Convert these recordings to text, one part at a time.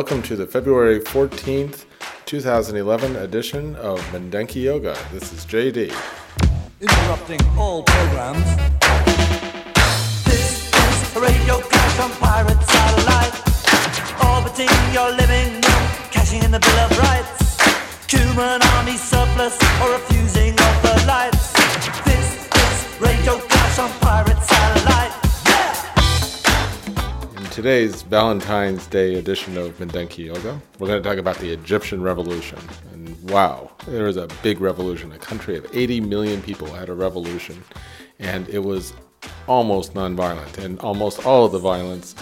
Welcome to the February 14th, 2011 edition of Mindenki Joga. This is JD. Interrupting all programs. This is radio clash on pirate satellite. Orbiting your living room, cashing in the Bill of Rights. Human army surplus or refusing of the lights. This is radio clash on pirate satellite. Today's Valentine's Day edition of Mindenki Joga, we're going to talk about the Egyptian Revolution. And wow, there was a big revolution. A country of 80 million people had a revolution, and it was almost nonviolent. And almost all of the violence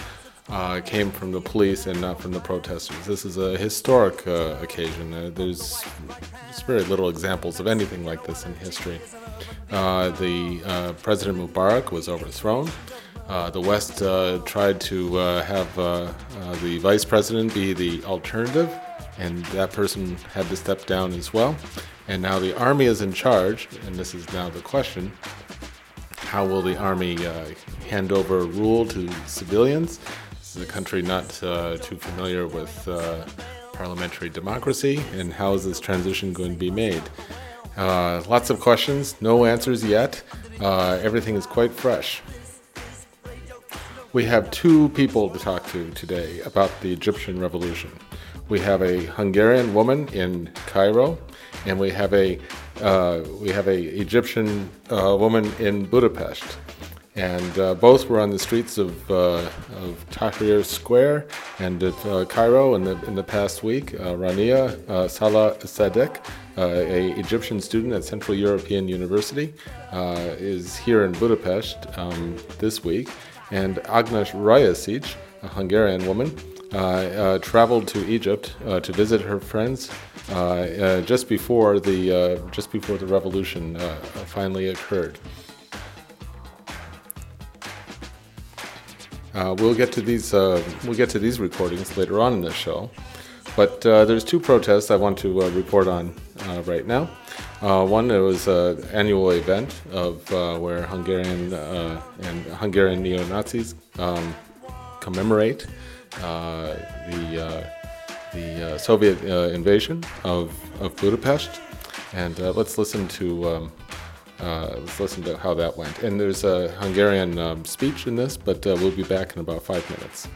uh, came from the police and not from the protesters. This is a historic uh, occasion. Uh, there's, there's very little examples of anything like this in history. Uh, the uh, President Mubarak was overthrown. Uh, the West uh, tried to uh, have uh, uh, the vice president be the alternative, and that person had to step down as well. And now the army is in charge, and this is now the question how will the army hand over rule to civilians? This is a country not too familiar with parliamentary democracy, and how is this transition going to be made? Lots of questions, no answers yet. Everything is quite fresh. We have two people to talk to today about the Egyptian Revolution. We have a Hungarian woman in Cairo, and we have a uh, we have a Egyptian uh, woman in Budapest, and uh, both were on the streets of, uh, of Tahrir Square and of uh, Cairo in the in the past week. Uh, Rania Salah Sadek, a Egyptian student at Central European University, is here in Budapest um, this week, and Agnes Rajasic, a Hungarian woman, uh, uh, traveled to Egypt uh, to visit her friends uh, uh, just before the uh, just before the revolution finally occurred. We'll get to these we'll get to these recordings later on in the show, but there's two protests I want to report on right now. Uh, one it was an annual event of uh, where Hungarian uh, and Hungarian neo Nazis um, commemorate uh, the uh, the uh, Soviet invasion of, of Budapest, and let's listen to um, let's listen to how that went. And there's a Hungarian um, speech in this, but we'll be back in about five minutes.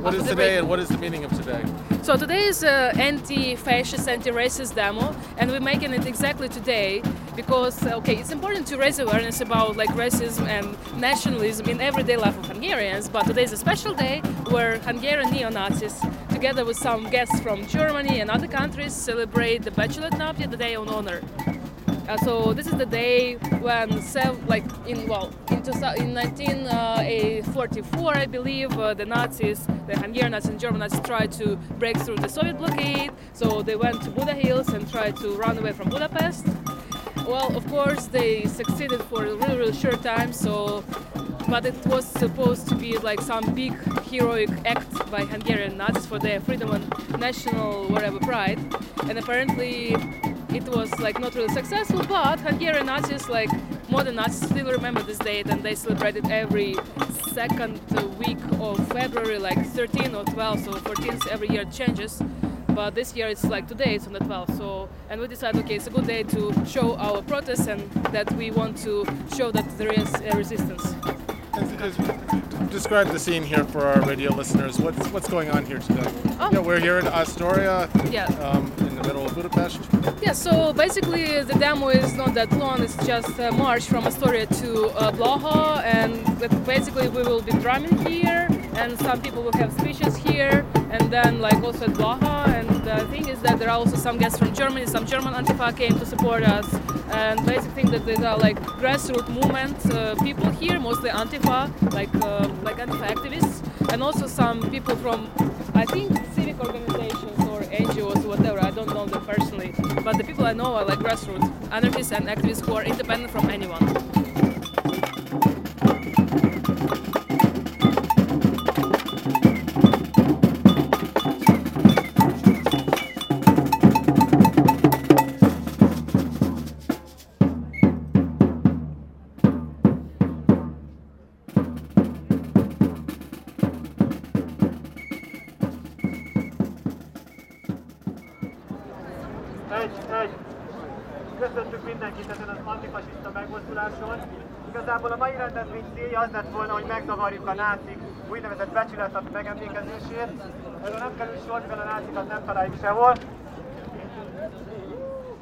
What is today, and what is the meaning of today? So today is uh, anti-fascist, anti-racist demo, and we're making it exactly today because okay, it's important to raise awareness about like racism and nationalism in everyday life of Hungarians. But today is a special day where Hungarian neo-Nazis, together with some guests from Germany and other countries, celebrate the Becsület Napja, the day on honor. Uh, so this is the day when, like in well, in, in 1944, I believe, uh, the Nazis, the Hungarian Nazis and German Nazis, tried to break through the Soviet blockade. So they went to Buda Hills and tried to run away from Budapest. Well, of course, they succeeded for a really, really short time. So, but it was supposed to be like some big heroic act by Hungarian Nazis for their freedom and national whatever pride. And apparently, it was like not really successful. But Hungarian Nazis, like modern Nazis, still remember this date, and they celebrate it every second week of February, like 13 or 12, so 14th every year changes. But this year it's like today, it's on the 12th. So, and we decided, okay, it's a good day to show our protest and that we want to show that there is a resistance. As- as- Describe the scene here for our radio listeners. What's what's going on here today? Oh. Yeah, we're here in Astoria, Yeah. um, in the middle of Budapest. Yeah, so basically the demo is not that long. It's just a march from Astoria to uh, Blaha, and basically we will be drumming here and some people will have speeches here, and then like also at Blaha. And the thing is that there are also some guests from Germany. Some German Antifa came to support us, and basic thing that there are like grassroots movement uh, people here, mostly Antifa, like uh, like Antifa activists, and also some people from I think civic organizations or NGOs, whatever. I don't know them personally, but the people I know are like grassroots anarchists and activists who are independent from anyone. Találjuk sehol.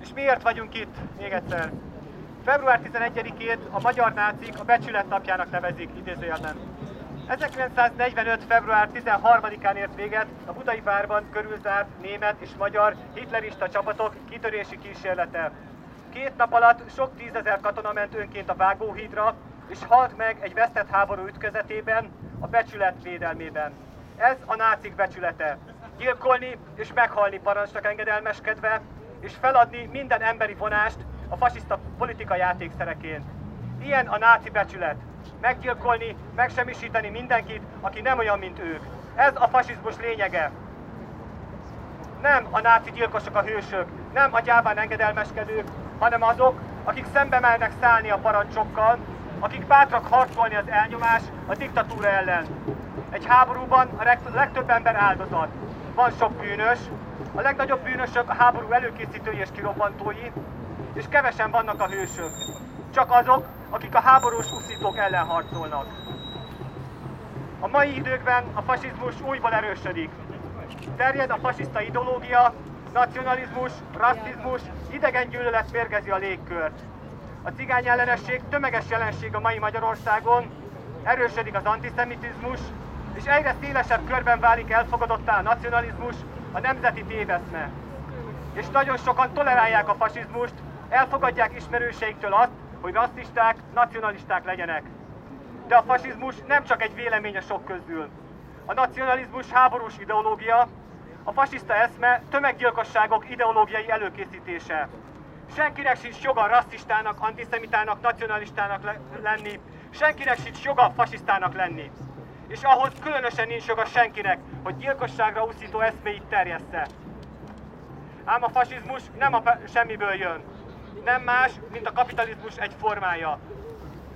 És miért vagyunk itt? Még egyszer. Február 11-ét a magyar nácik a becsület napjának nevezik, idézőjelben. 1945. február 13-án ért véget a budai várban körülzárt német és magyar hitlerista csapatok kitörési kísérlete. Két nap alatt sok tízezer katona ment önként a vágóhídra, és halt meg egy vesztett háború ütközetében, a becsület védelmében. Ez a nácik becsülete. Gyilkolni és meghalni parancsnak engedelmeskedve, és feladni minden emberi vonást a fasiszta politika játékszereként. Ilyen a náci becsület. Meggyilkolni, megsemmisíteni mindenkit, aki nem olyan, mint ők. Ez a fasizmus lényege. Nem a náci gyilkosok a hősök, nem a gyáván engedelmeskedők, hanem azok, akik szembe mernek szállni a parancsokkal, akik bátrak harcolni az elnyomás, a diktatúra ellen. Egy háborúban a leg- legtöbb ember áldozat. Van sok bűnös, a legnagyobb bűnösök a háború előkészítői és kirobbantói, és kevesen vannak a hősök. Csak azok, akik a háborús uszítók ellen harcolnak. A mai időkben a fasizmus újból erősödik. Terjed a fasiszta ideológia, nacionalizmus, rasszizmus, idegen gyűlölet mérgezi a légkört. A cigány ellenesség tömeges jelenség a mai Magyarországon, erősödik az antiszemitizmus, és egyre szélesebb körben válik elfogadottá a nacionalizmus, a nemzeti téveszme. És nagyon sokan tolerálják a fasizmust, elfogadják ismerőseiktől azt, hogy rasszisták, nacionalisták legyenek. De a fasizmus nem csak egy vélemény a sok közül. A nacionalizmus háborús ideológia, a fasiszta eszme tömeggyilkosságok ideológiai előkészítése. Senkinek sincs joga rasszistának, antiszemitának, nacionalistának le- lenni, senkinek sincs joga fasisztának lenni. És ahhoz különösen nincs joga senkinek, hogy gyilkosságra úszító eszméit terjessze. Ám a fasizmus nem a semmiből jön. Nem más, mint a kapitalizmus egy formája.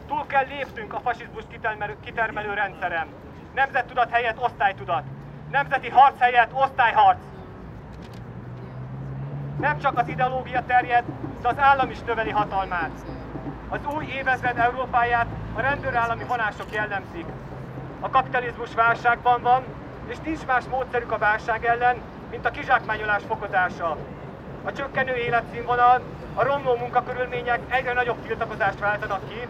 Túl kell lépnünk a fasizmus kitermelő, kitermelő rendszeren. Nemzettudat helyett osztálytudat. Nemzeti harc helyett osztályharc. Nem csak az ideológia terjed, de az állam is növeli hatalmát. Az új évezred Európáját a rendőrállami vonások jellemzik. A kapitalizmus válságban van, és nincs más módszerük a válság ellen, mint a kizsákmányolás fokozása. A csökkenő életszínvonal, a romló munkakörülmények egyre nagyobb tiltakozást váltanak ki,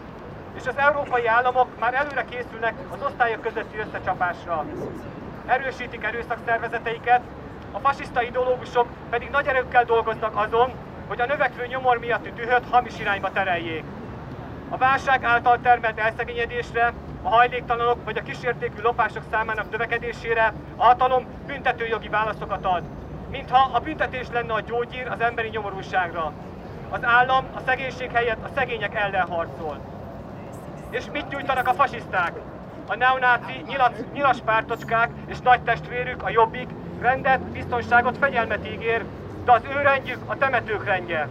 és az európai államok már előre készülnek az osztályok közötti összecsapásra. Erősítik erőszakszervezeteiket, a fasiszta ideológusok pedig nagy erőkkel dolgoznak azon, hogy a növekvő nyomor miatti dühöt hamis irányba tereljék. A válság által termelt elszegényedésre, a hajléktalanok vagy a kísértékű lopások számának növekedésére a hatalom büntetőjogi válaszokat ad. Mintha a büntetés lenne a gyógyír az emberi nyomorúságra. Az állam a szegénység helyett a szegények ellen harcol. És mit nyújtanak a fasiszták? A neonáci nyilas, nyilas pártocskák és nagy testvérük, a jobbik, rendet, biztonságot, fegyelmet ígér, de az ő rendjük a temetők rendje.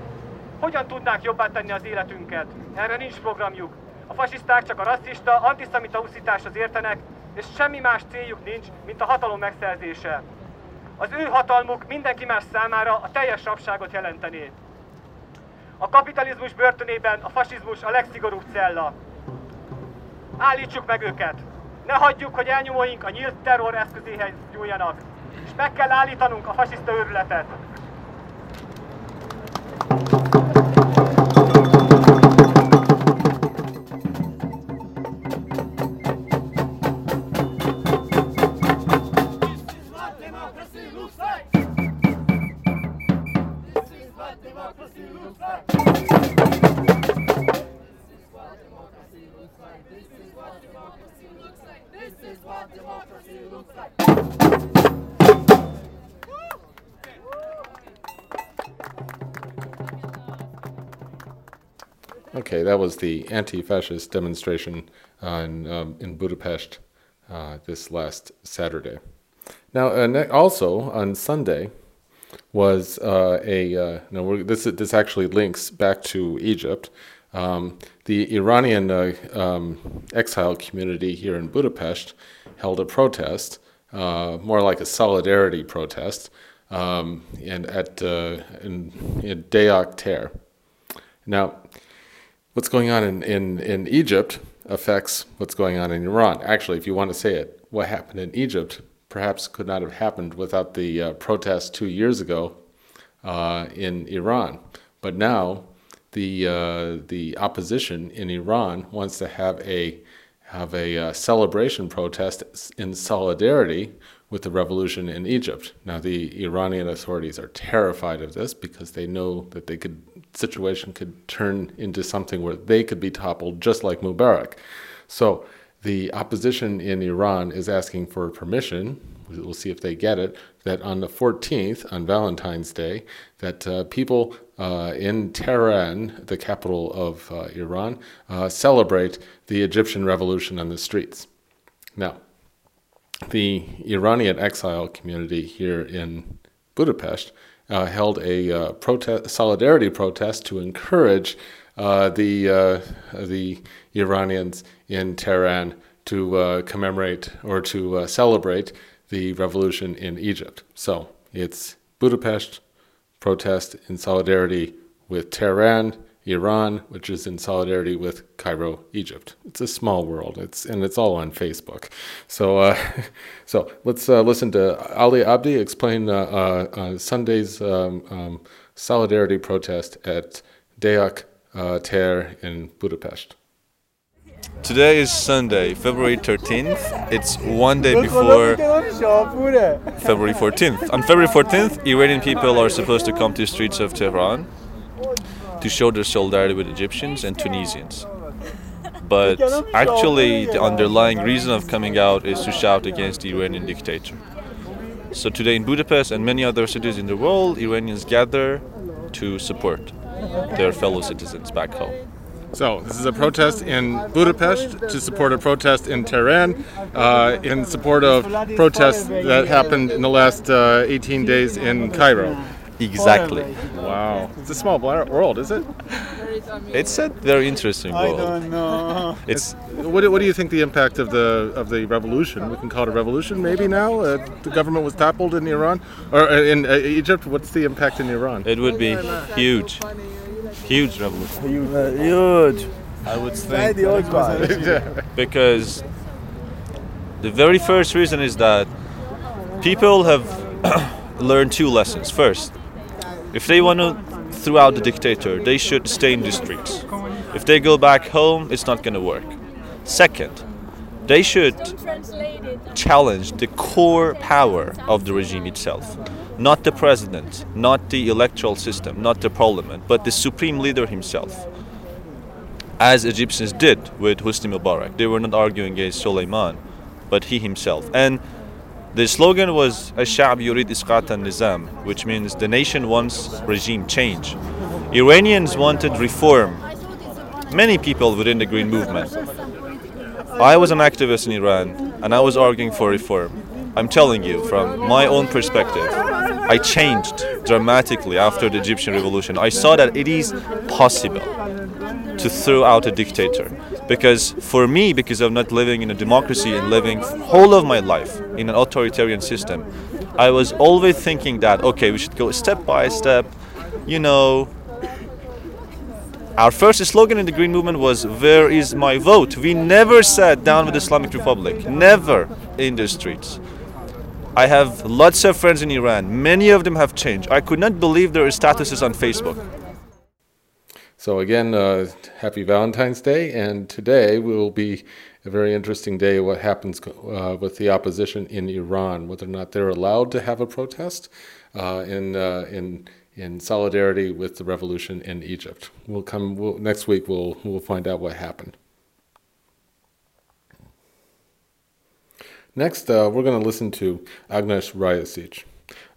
Hogyan tudnák jobbá tenni az életünket? Erre nincs programjuk. A fasiszták csak a rasszista, antiszemita uszításhoz értenek, és semmi más céljuk nincs, mint a hatalom megszerzése. Az ő hatalmuk mindenki más számára a teljes rabságot jelentené. A kapitalizmus börtönében a fasizmus a legszigorúbb cella. Állítsuk meg őket! Ne hagyjuk, hogy elnyomóink a nyílt terror eszközéhez nyúljanak. És meg kell állítanunk a fasiszta őrületet. Okay, that was the anti-fascist demonstration uh, in, um, in Budapest uh, this last Saturday. Now, uh, also on Sunday was uh, a uh, no. This this actually links back to Egypt. Um, the Iranian uh, um, exile community here in Budapest held a protest, more like a solidarity protest, um, and at in, in Deák tér. Now, what's going on in, in, in Egypt affects what's going on in Iran. Actually, if you want to say it, what happened in Egypt perhaps could not have happened without the uh, protests two years ago uh, in Iran. But now, the uh, the opposition in Iran wants to have a have a uh, celebration protest in solidarity with the revolution in Egypt. Now, the Iranian authorities are terrified of this because they know that they could situation could turn into something where they could be toppled, just like Mubarak. So, the opposition in Iran is asking for permission. We'll see if they get it. That on the 14th, on Valentine's Day, that uh, people uh, in Tehran, the capital of uh, Iran, uh, celebrate the Egyptian revolution on the streets. Now, the Iranian exile community here in Budapest uh, held a uh, protest, solidarity protest to encourage uh, the uh, the Iranians in Tehran to uh, commemorate or to celebrate the revolution in Egypt. So it's Budapest protest in solidarity with Tehran, Iran, which is in solidarity with Cairo, Egypt. It's a small world. It's and it's all on Facebook. So, uh, so let's uh, listen to Ali Abdi explain uh, uh, Sunday's um, um, solidarity protest at Deák uh, Ter in Budapest. Today is Sunday, February 13th. It's one day before February 14th. On February 14th, Iranian people are supposed to come to the streets of Tehran to show their solidarity with Egyptians and Tunisians. But actually, the underlying reason of coming out is to shout against the Iranian dictator. So today in Budapest and many other cities in the world, Iranians gather to support their fellow citizens back home. So, this is a protest in Budapest to support a protest in Tehran, uh, in support of protests that happened in the last uh, 18 days in Cairo. Exactly. Wow. It's a small world, is it? It's a very interesting world. I don't know. It's What, do- what do you think the impact of the of the revolution? We can call it a revolution, maybe now. Uh, the government was toppled in Iran or uh, in uh, Egypt. What's the impact in Iran? it would be huge, huge revolution. Huge. I would Say think the old guy. because the very first reason is that people have learned two lessons. First, if they want to throw out the dictator, they should stay in the streets. If they go back home, it's not going to work. Second, they should challenge the core power of the regime itself. Not the president, not the electoral system, not the parliament, but the supreme leader himself. As Egyptians did with Hosni Mubarak. They were not arguing against Suleiman, but he himself. And the slogan was "Al-Sha'b yurid isqat nizam which means the nation wants regime change. Iranians wanted reform. Many people within the Green Movement. I was an activist in Iran and I was arguing for reform. I'm telling you, from my own perspective, I changed dramatically after the Egyptian revolution. I saw that it is possible to throw out a dictator. Because for me, because of not living in a democracy and living whole of my life in an authoritarian system, I was always thinking that okay, we should go step by step, you know. Our first slogan in the Green Movement was "Where is my vote?" We never sat down with Islamic Republic, never in the streets. I have lots of friends in Iran. Many of them have changed. I could not believe their statuses on Facebook. So again, uh, happy Valentine's Day, and today will be a very interesting day. What happens uh, with the opposition in Iran? Whether or not they're allowed to have a protest uh, in uh, in in solidarity with the revolution in Egypt. We'll come we'll, next week. We'll we'll find out what happened. Next, uh, we're going to listen to Agnes Ryasic.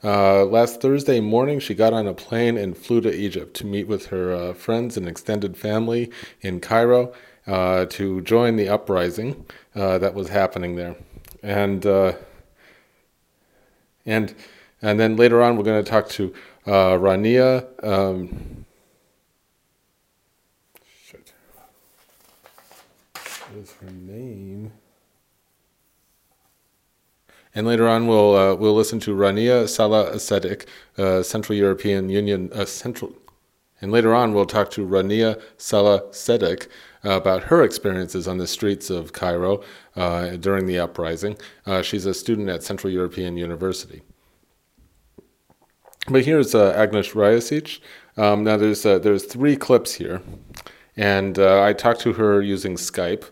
Uh, last Thursday morning, she got on a plane and flew to Egypt to meet with her uh, friends and extended family in Cairo uh, to join the uprising uh, that was happening there. And uh, and and then later on, we're going to talk to uh, Rania. Um, shit. What is her name? And later on, we'll uh, we'll listen to Rania Salah Ascetic, uh, Central European Union uh, Central. And later on, we'll talk to Rania Salah Sedek uh, about her experiences on the streets of Cairo uh, during the uprising. Uh, she's a student at Central European University. But here's Agnes Ryasic. Um, now, there's there's three clips here, and I talked to her using Skype.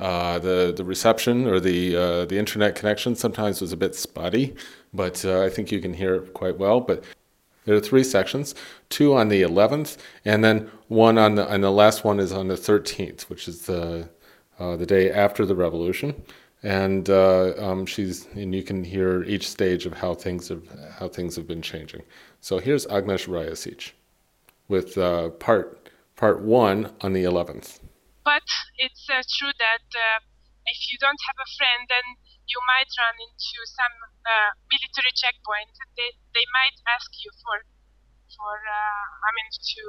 Uh, the the reception or the uh, the internet connection sometimes was a bit spotty, but uh, I think you can hear it quite well. But there are three sections: two on the 11th, and then one on the and the last one is on the 13th, which is the uh, the day after the revolution. And uh, um, she's and you can hear each stage of how things have how things have been changing. So here's Agnes Ryasic with part part one on the 11th. But it's uh, true that uh, if you don't have a friend, then you might run into some uh, military checkpoint. They they might ask you for for I mean to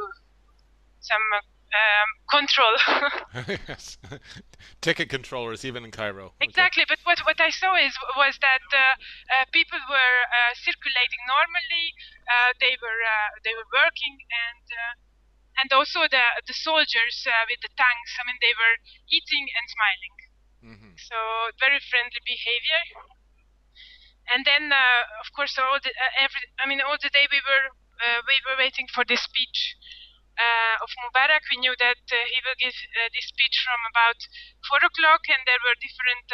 some um, control. yes, ticket controllers even in Cairo. Exactly, but what, what I saw is was that uh, uh, people were uh, circulating normally. they were they were working and and also the the soldiers uh, with the tanks. I mean, they were eating and smiling. Mm-hmm. So very friendly behavior. And then, uh, of course, all the uh, every I mean, all the day we were uh, we were waiting for the speech. Uh, of Mubarak, we knew that uh, he will give this speech from about four o'clock, and there were different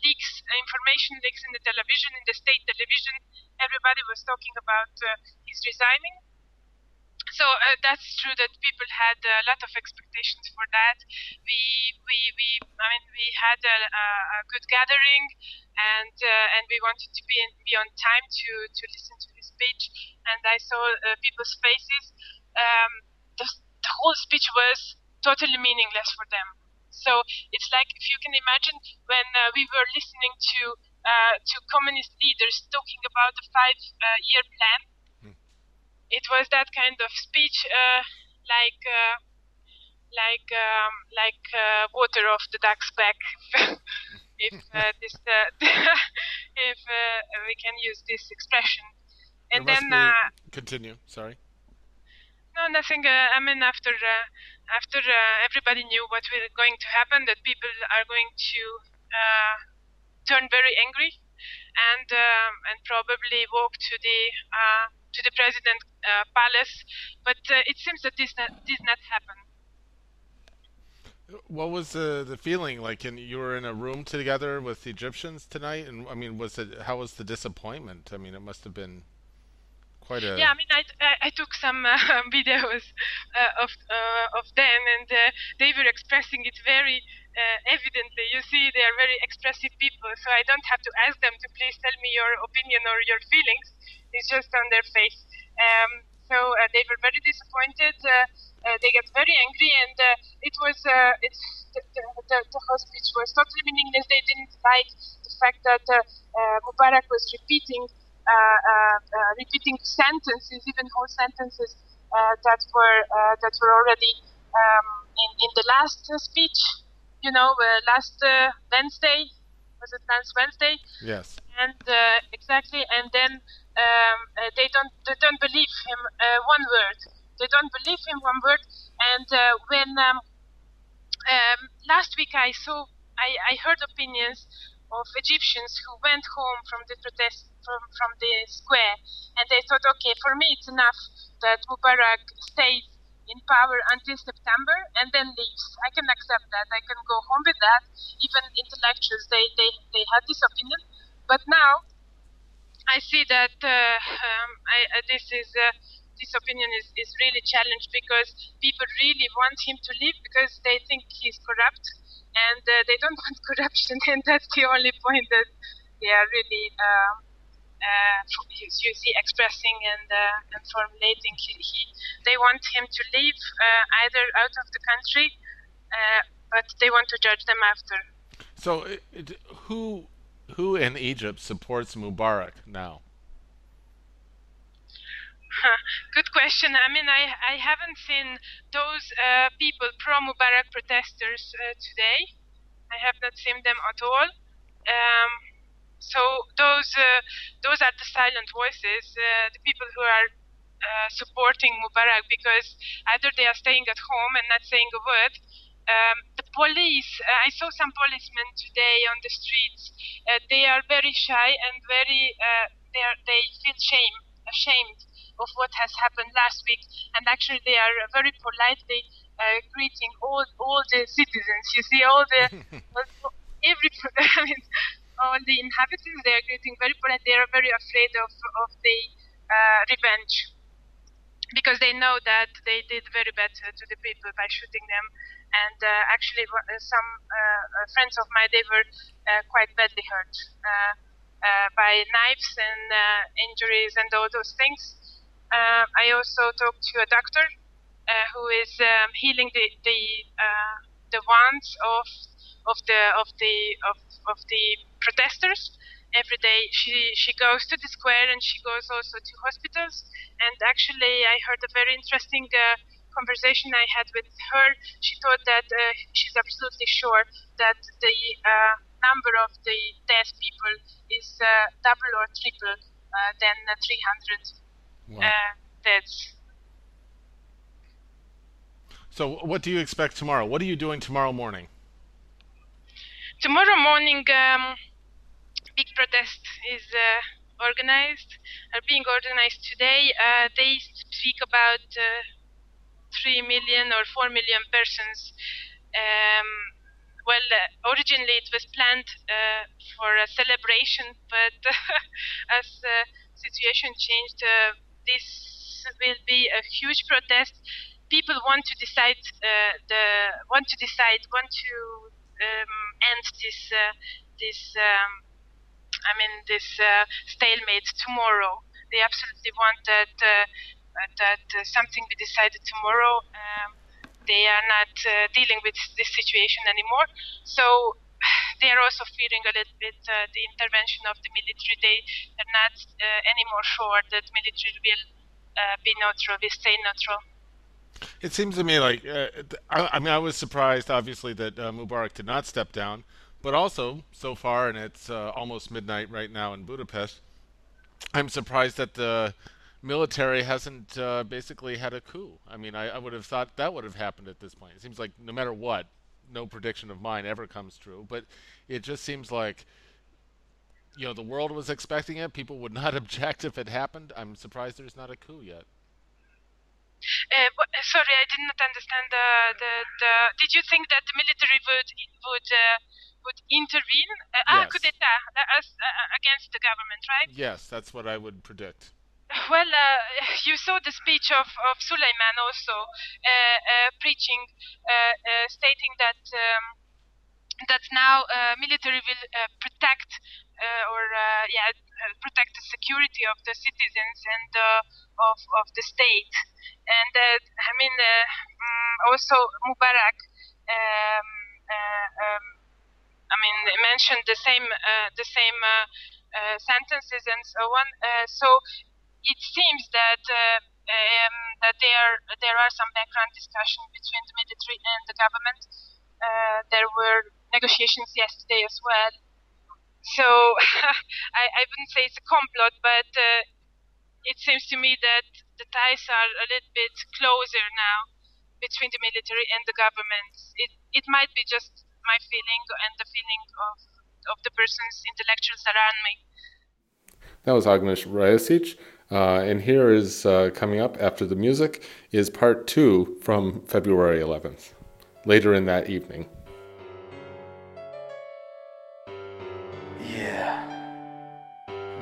leaks, information leaks in the television, in the state television. Everybody was talking about his resigning so uh, that's true that people had a lot of expectations for that. We we we I mean we had a, a good gathering, and uh, and we wanted to be in, be on time to to listen to his speech. And I saw uh, people's faces. Um, the, the whole speech was totally meaningless for them. So it's like if you can imagine when uh, we were listening to uh, to communist leaders talking about the five-year uh, plan it was that kind of speech, uh, like uh, like um, like uh, water off the duck's back. if uh, this uh, if uh, we can use this expression, and then continue. Sorry. No, nothing. I mean, after after everybody knew what was going to happen, that people are going to turn very angry, and um, and probably walk to the to the president uh, palace, but uh, it seems that this not, did not happen. What was the the feeling like? In you were in a room together with the Egyptians tonight, and I mean, was it how was the disappointment? I mean, it must have been quite a. Yeah, I mean, I, I, I took some uh, videos uh, of uh, of them, and uh, they were expressing it very evidently. You see, they are very expressive people, so I don't have to ask them to please tell me your opinion or your feelings it's just on their face. Um, so uh, they were very disappointed. Uh, uh, they got very angry, and it was it's the, the, the, whole speech was totally meaningless. They didn't like the fact that Mubarak was repeating repeating sentences, even whole sentences that were that were already um, in in the last speech. You know, last Wednesday was it last Wednesday? Yes. And uh, exactly, and then um, uh, they don't they don't believe him uh, one word. They don't believe him one word. And uh, when um, um, last week I saw I, I heard opinions of Egyptians who went home from the protest from, from the square and they thought, okay, for me it's enough that Mubarak stays in power until September and then leaves. I can accept that. I can go home with that. Even intellectuals, they, they, they had this opinion. But now I see that uh, um, I, uh, this is uh, this opinion is, is really challenged because people really want him to leave because they think he's corrupt and uh, they don't want corruption, and that's the only point that they are really. Uh, uh, expressing and uh, and formulating. He, he, they want him to leave uh, either out of the country, uh, but they want to judge them after. So, it, it, who who in Egypt supports Mubarak now? Good question. I mean, I, I haven't seen those uh, people pro Mubarak protesters uh, today. I have not seen them at all. Um, so those uh, those are the silent voices, uh, the people who are uh, supporting Mubarak because either they are staying at home and not saying a word, um, the police, uh, I saw some policemen today on the streets. Uh, they are very shy and very, uh, they, are, they feel shame, ashamed of what has happened last week. And actually, they are very politely uh, greeting all, all the citizens. You see, all the, every, I mean, all the inhabitants, they are greeting very polite. They are very afraid of, of the uh, revenge because they know that they did very bad to the people by shooting them and uh, actually uh, some uh, friends of mine they were quite badly hurt by knives and injuries and all those things. I also talked to a doctor who is um, healing the the the wounds of of the of the of, of the protesters every day she she goes to the square and she goes also to hospitals and actually i heard a very interesting uh, conversation I had with her, she thought that uh, she's absolutely sure that the uh, number of the dead people is uh, double or triple uh, than 300 wow. Uh, deaths. So, what do you expect tomorrow? What are you doing tomorrow morning? Tomorrow morning, um, big protest is uh, organized, are being organized today. they speak about 3 million or 4 million persons. Um, well, uh, originally it was planned uh, for a celebration, but as the situation changed, uh, this will be a huge protest. People want to decide uh, the want to decide want to um, end this uh, this um, I mean this uh, stalemate tomorrow. They absolutely want that that uh, something be decided tomorrow. Um, they are not uh, dealing with this situation anymore. So they are also fearing a little bit uh, the intervention of the military. They are not anymore sure that military will be neutral, will stay neutral. It seems to me like uh, I, I, mean I was surprised, obviously, that uh, Mubarak did not step down, but also so far, and it's uh, almost midnight right now in Budapest. I'm surprised that the military hasn't uh, basically had a coup. I mean, I, I, would have thought that would have happened at this point. It seems like no matter what, no prediction of mine ever comes true. But it just seems like, you know, the world was expecting it. People would not object if it happened. I'm surprised there's not a coup yet. Uh, sorry, I did not understand the, the, the. Did you think that the military would would uh, would intervene? Uh, ah, yes. Coup d'état uh, against the government, right? Yes, that's what I would predict. Well, uh, you saw the speech of, of Suleiman also uh, uh, preaching, uh, uh, stating that um, that now uh, military will protect or yeah protect the security of the citizens and of of the state. And I mean um, also Mubarak. Um, um, I mean, they mentioned the same the same sentences and so on. so it seems that uh, um, that there there are some background discussion between the military and the government. Uh, there were negotiations yesterday as well. So I, I wouldn't say it's a complot, but uh, it seems to me that the ties are a little bit closer now between the military and the government. It it might be just my feeling and the feeling of of the persons intellectuals around me. That was Agnes Rajasic. Uh, and here is uh, coming up after the music is part two from February 11th, later in that evening. Yeah.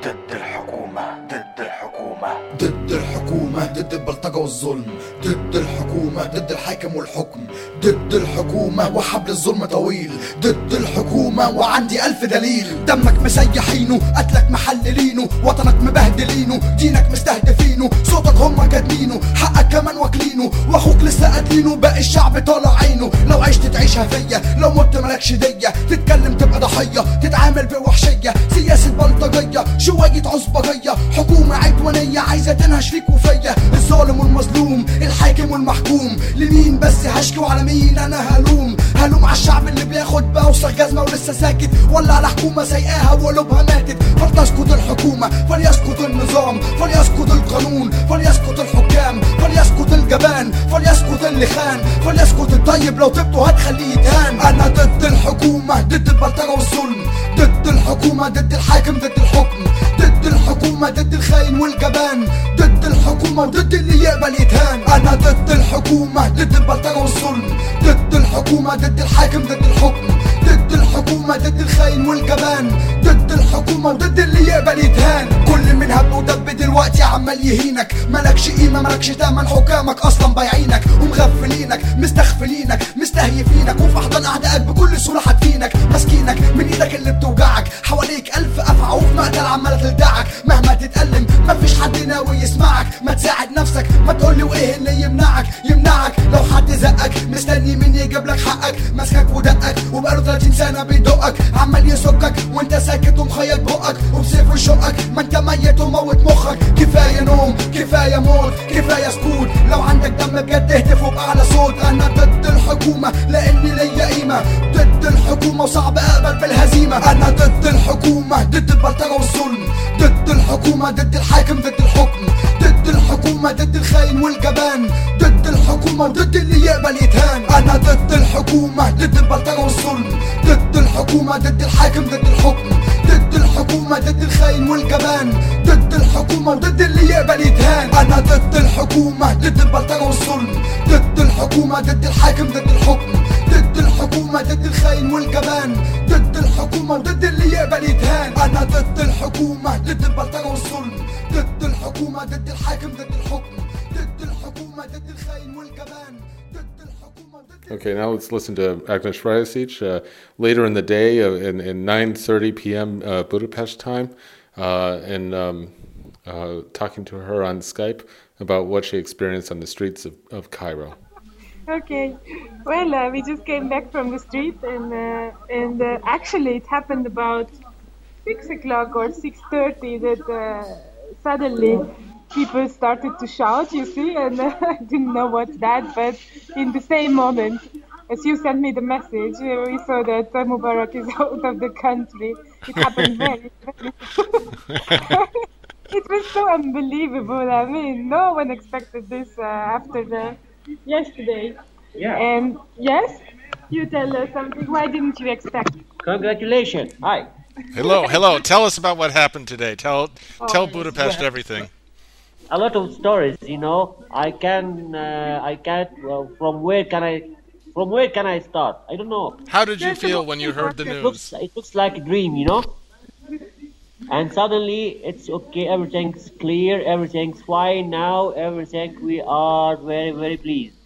ضد الحكومة ضد الحكومة ضد ضد الحكومة ضد البلطجة والظلم. ضد الحكومة ضد الحاكم والحكم. ضد الحكومة وحبل الظلم طويل. ضد الحكومة وعندي ألف دليل. دمك مسيحينه قتلك محللينه وطنك مبهدلينه دينك مستهدفينه صوتك هم كاتمينه حقك كمان واكلينه. واخوك لسه قاتلينه باقي الشعب طالع عينه. لو عشت تعيشها فيا لو مت مالكش دية. تتكلم تبقى ضحية تتعامل بوحشية. سياسة بلطجية شوية عصبجية. حكومة عدوانية عايزة تنهش فيك وفيا الظالم والمظلوم الحاكم والمحكوم لمين بس هشكي وعلى مين أنا هلوم؟ هلوم على الشعب اللي بياخد بوسخ جزمة ولسه ساكت. ولا على حكومة سايقاها وقلوبها ماتت. فلتسقط الحكومة فليسقط النظام فليسقط القانون فليسقط الحكام فليسقط الجبان فليسقط اللي خان فليسقط الطيب. لو طبته هتخليه يتهان. أنا ضد الحكومة ضد البلطجة والظلم. ضد الحكومة ضد الحاكم ضد الحكم. ضد الحكومة ضد الخاين والجبان. ضد الحكومة وضد اللي يقبل يتهان أنا ضد الحكومة ضد البلطجة والظلم. ضد الحكومة ضد الحاكم ضد الحكم. ضد الحكومة ضد الخاين والجبان. ضد الحكومة اللي يقبل يتهان كل من هب ودب دلوقتي عمال يهينك. مالكش قيمة مالكش تمن حكامك أصلا بايعينك. ومغفلينك مستغفلينك مستهيفينك. وفي أحضان أعدائك بكل سهولة حاتفينك ماسكينك من إيدك اللي بتوجعك. حواليك ألف افعى وفي مقتل عمالة تلدعك. مهما تتألم مفيش حد ناوي يسمعك ما تساعد نفسك ما تقولي وإيه اللي يمنعك يمنعك. لو حد زقك مستني مين يجيب لك حقك. ماسكك ودقك وبقاله 30 سنة بيدقك. عمال يسكك وانت ساكت ومخيط بقك. وبسيف وشقك ما انت ميت وموت مخك. كفاية نوم كفاية موت كفاية سكوت. لو عندك دم بجد اهتف وبأعلى صوت. أنا ضد الحكومة لأني ليا قيمة. ضد الحكومة وصعب أقبل بالهزيمة أنا ضد الحكومة ضد البلطجة والظلم. ضد الحكومة ضد الحاكم ضد الحكم. ضد الحكومة ضد الخاين والجبان ضد الحكومة وضد اللي يقبل يتهان. أنا ضد الحكومة ضد البلطجة والظلم. ضد الحكومة ضد الحاكم ضد الحكم. ضد الحكومة ضد الخاين والجبان. ضد الحكومة وضد اللي يقبل يتهان. أنا ضد الحكومة ضد البلطجة والظلم. ضد الحكومة ضد الحاكم ضد الحكم. ضد الحكومة ضد الخاين والجبان. ضد الحكومة وضد اللي يقبل يتهان. أنا ضد الحكومة ضد البلطجة والظلم. ضد الحكومة ضد الحاكم ضد الحكم ضد الحكومة ضد الخاين والجبان ضد الحكومة وضد Okay, now let's listen to Agnes Vrajicic uh, later in the day uh, in, in 9.30 p.m. Uh, Budapest time uh, and um, uh, talking to her on Skype about what she experienced on the streets of, of Cairo. Okay. Well, uh, we just came back from the street, and uh, and uh, actually it happened about six o'clock or six thirty that uh, suddenly people started to shout. You see, and I didn't know what's that, but in the same moment. As you sent me the message, uh, we saw that Mubarak is out of the country. It happened very, very it was so unbelievable. I mean, no one expected this uh, after the yesterday. Yeah. And yes, you tell us something. Why didn't you expect? Congratulations. Hi. Hello, hello. Tell us about what happened today. Tell tell Budapest Yeah. everything. A lot of stories, you know. I can, uh, I can't. Well, from where can I, from where can I start? I don't know. How did you feel when you heard the It looks, news? it looks like a dream, you know. And suddenly it's okay. Everything's clear. Everything's fine now. Everything. We are very, very pleased.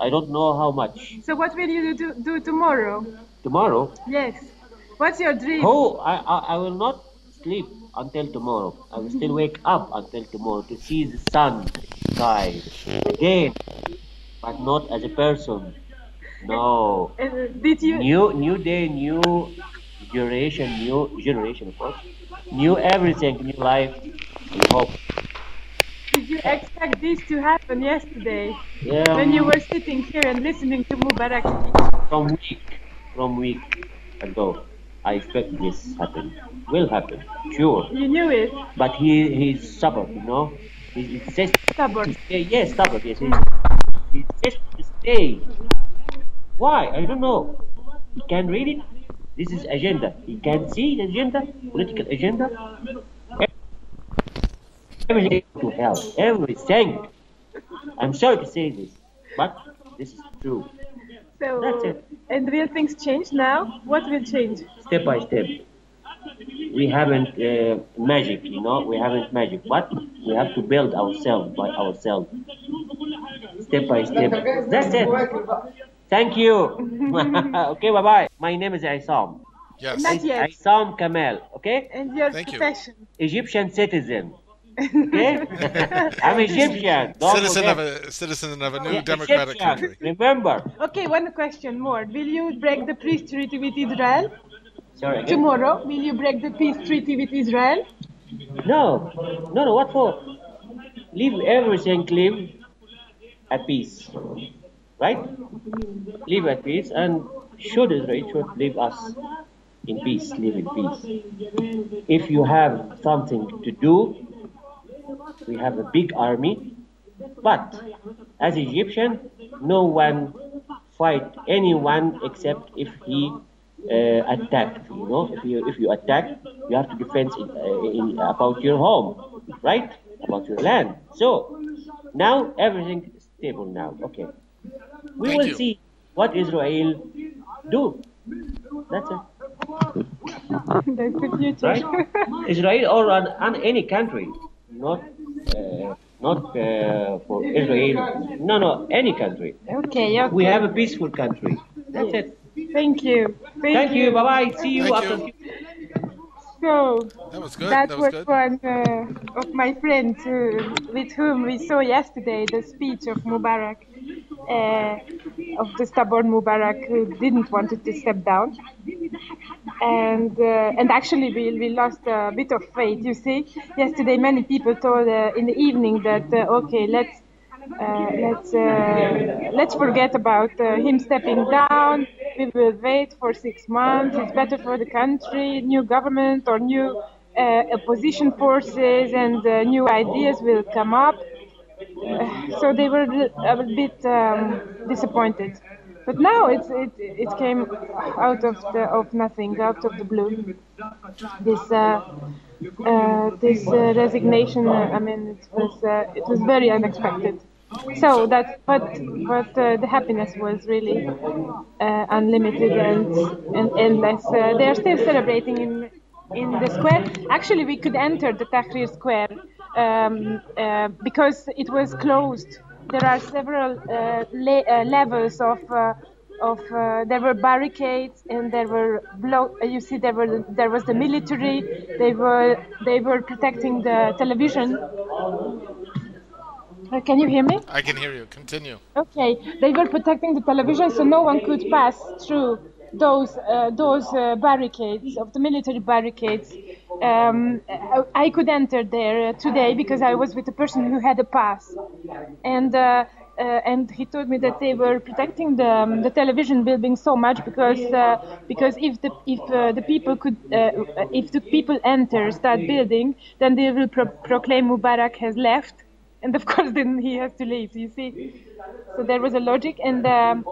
I don't know how much So what will you do, do tomorrow? tomorrow. Yes. What's your dream? Oh, I, I, I will not sleep until tomorrow. I will still wake up until tomorrow to see the sun sky again, but not as a person. No. Did you? New, new day, new generation, new generation, of course. New everything, new life. We hope. Did you expect this to happen yesterday? Yeah. When you were sitting here and listening to Mubarak From week, from week ago, I expect this happen. Will happen, sure. You knew it. But he he's stubborn, you know. He, he says Stubborn. stay. Yes, stubborn. Yes, he, he says to stay. Why? I don't know. He can read it. This is agenda. He can see the agenda, political agenda. Everything to hell. Everything. I'm sorry to say this, but this is true. So, That's it. And will things change now? What will change? Step by step. we haven't uh, magic, you know, we haven't magic, but we have to build ourselves by ourselves, step by step. That's it. Thank you. okay, bye bye. My name is Isam. Yes. Not yet. Isam Kamal. Okay. And your Thank you. profession. Egyptian citizen. Okay. I'm Egyptian. Don't Citizen forget. of a citizen of a new Yeah, democratic Egyptian. country. Remember. Okay, one question more. Will you break the peace treaty with Israel? Sorry. again? Tomorrow, will you break the peace treaty with Israel? No, no, no. What for? Leave everything, live at peace, right? Live at peace, and should Israel should leave us in peace, live in peace. If you have something to do, we have a big army, but as Egyptian, no one fight anyone except if he uh, attacked. You know, if you if you attack, you have to defend in, uh, in, about your home, right? About your land. So now everything is stable now. Okay, we Thank will you. see what Israel do. That's it. That's. Right? Israel or on, on any country, not not uh, for Israel. No, no, any country. okay, okay. We have a peaceful country. That's it. Thank you. Thank, Thank you. Bye bye. See you Thank after. you. So That was good. that, That was was good. one uh, of my friends uh, with whom we saw yesterday the speech of Mubarak, uh, of the stubborn Mubarak who didn't want to step down. And uh, and actually we, we lost a bit of faith. You see, yesterday many people told uh, in the evening that uh, okay, let's uh, let's uh, let's forget about him stepping down. We will wait for six months. It's better for the country. New government or new opposition forces and new ideas will come up. So they were a bit um, disappointed. But now it's, it it came out of the of nothing, out of the blue. This uh, uh, this uh, resignation. Uh, I mean, it was uh, it was very unexpected. So that, but but uh, the happiness was really unlimited and and endless. They are still celebrating in in the square. Actually, we could enter the Tahrir Square um, uh, because it was closed. There are several uh, le- uh, levels of. Uh, of uh, there were barricades and there were blo- you see there were there was the military they were they were protecting the television can you hear me I can hear you. Continue. Okay, they were protecting the television, so no one could pass through those uh, those uh, barricades of the military barricades. Um, I, could enter there uh, today because I was with a person who had a pass, and. Uh, uh, and he told me that they were protecting the, um, the television building so much because because if the if the people could if the people enters that building then they will pro- proclaim Mubarak has left and of course then he has to leave you see so there was a logic and um,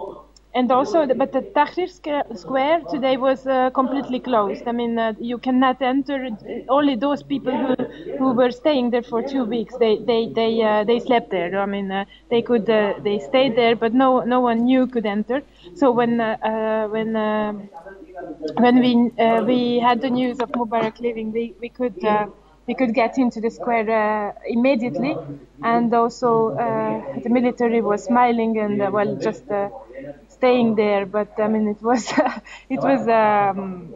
and also but the Tahrir square today was uh, completely closed. I mean uh, you cannot enter only those people who who were staying there for two weeks they they they uh, they slept there. I mean uh, they could uh, they stayed there but no no one knew could enter. So when uh, when when we we had the news of Mubarak leaving, we we could we could get into the square uh, immediately, and also uh, the military was smiling and uh, well just staying there. But I mean, it was it was um,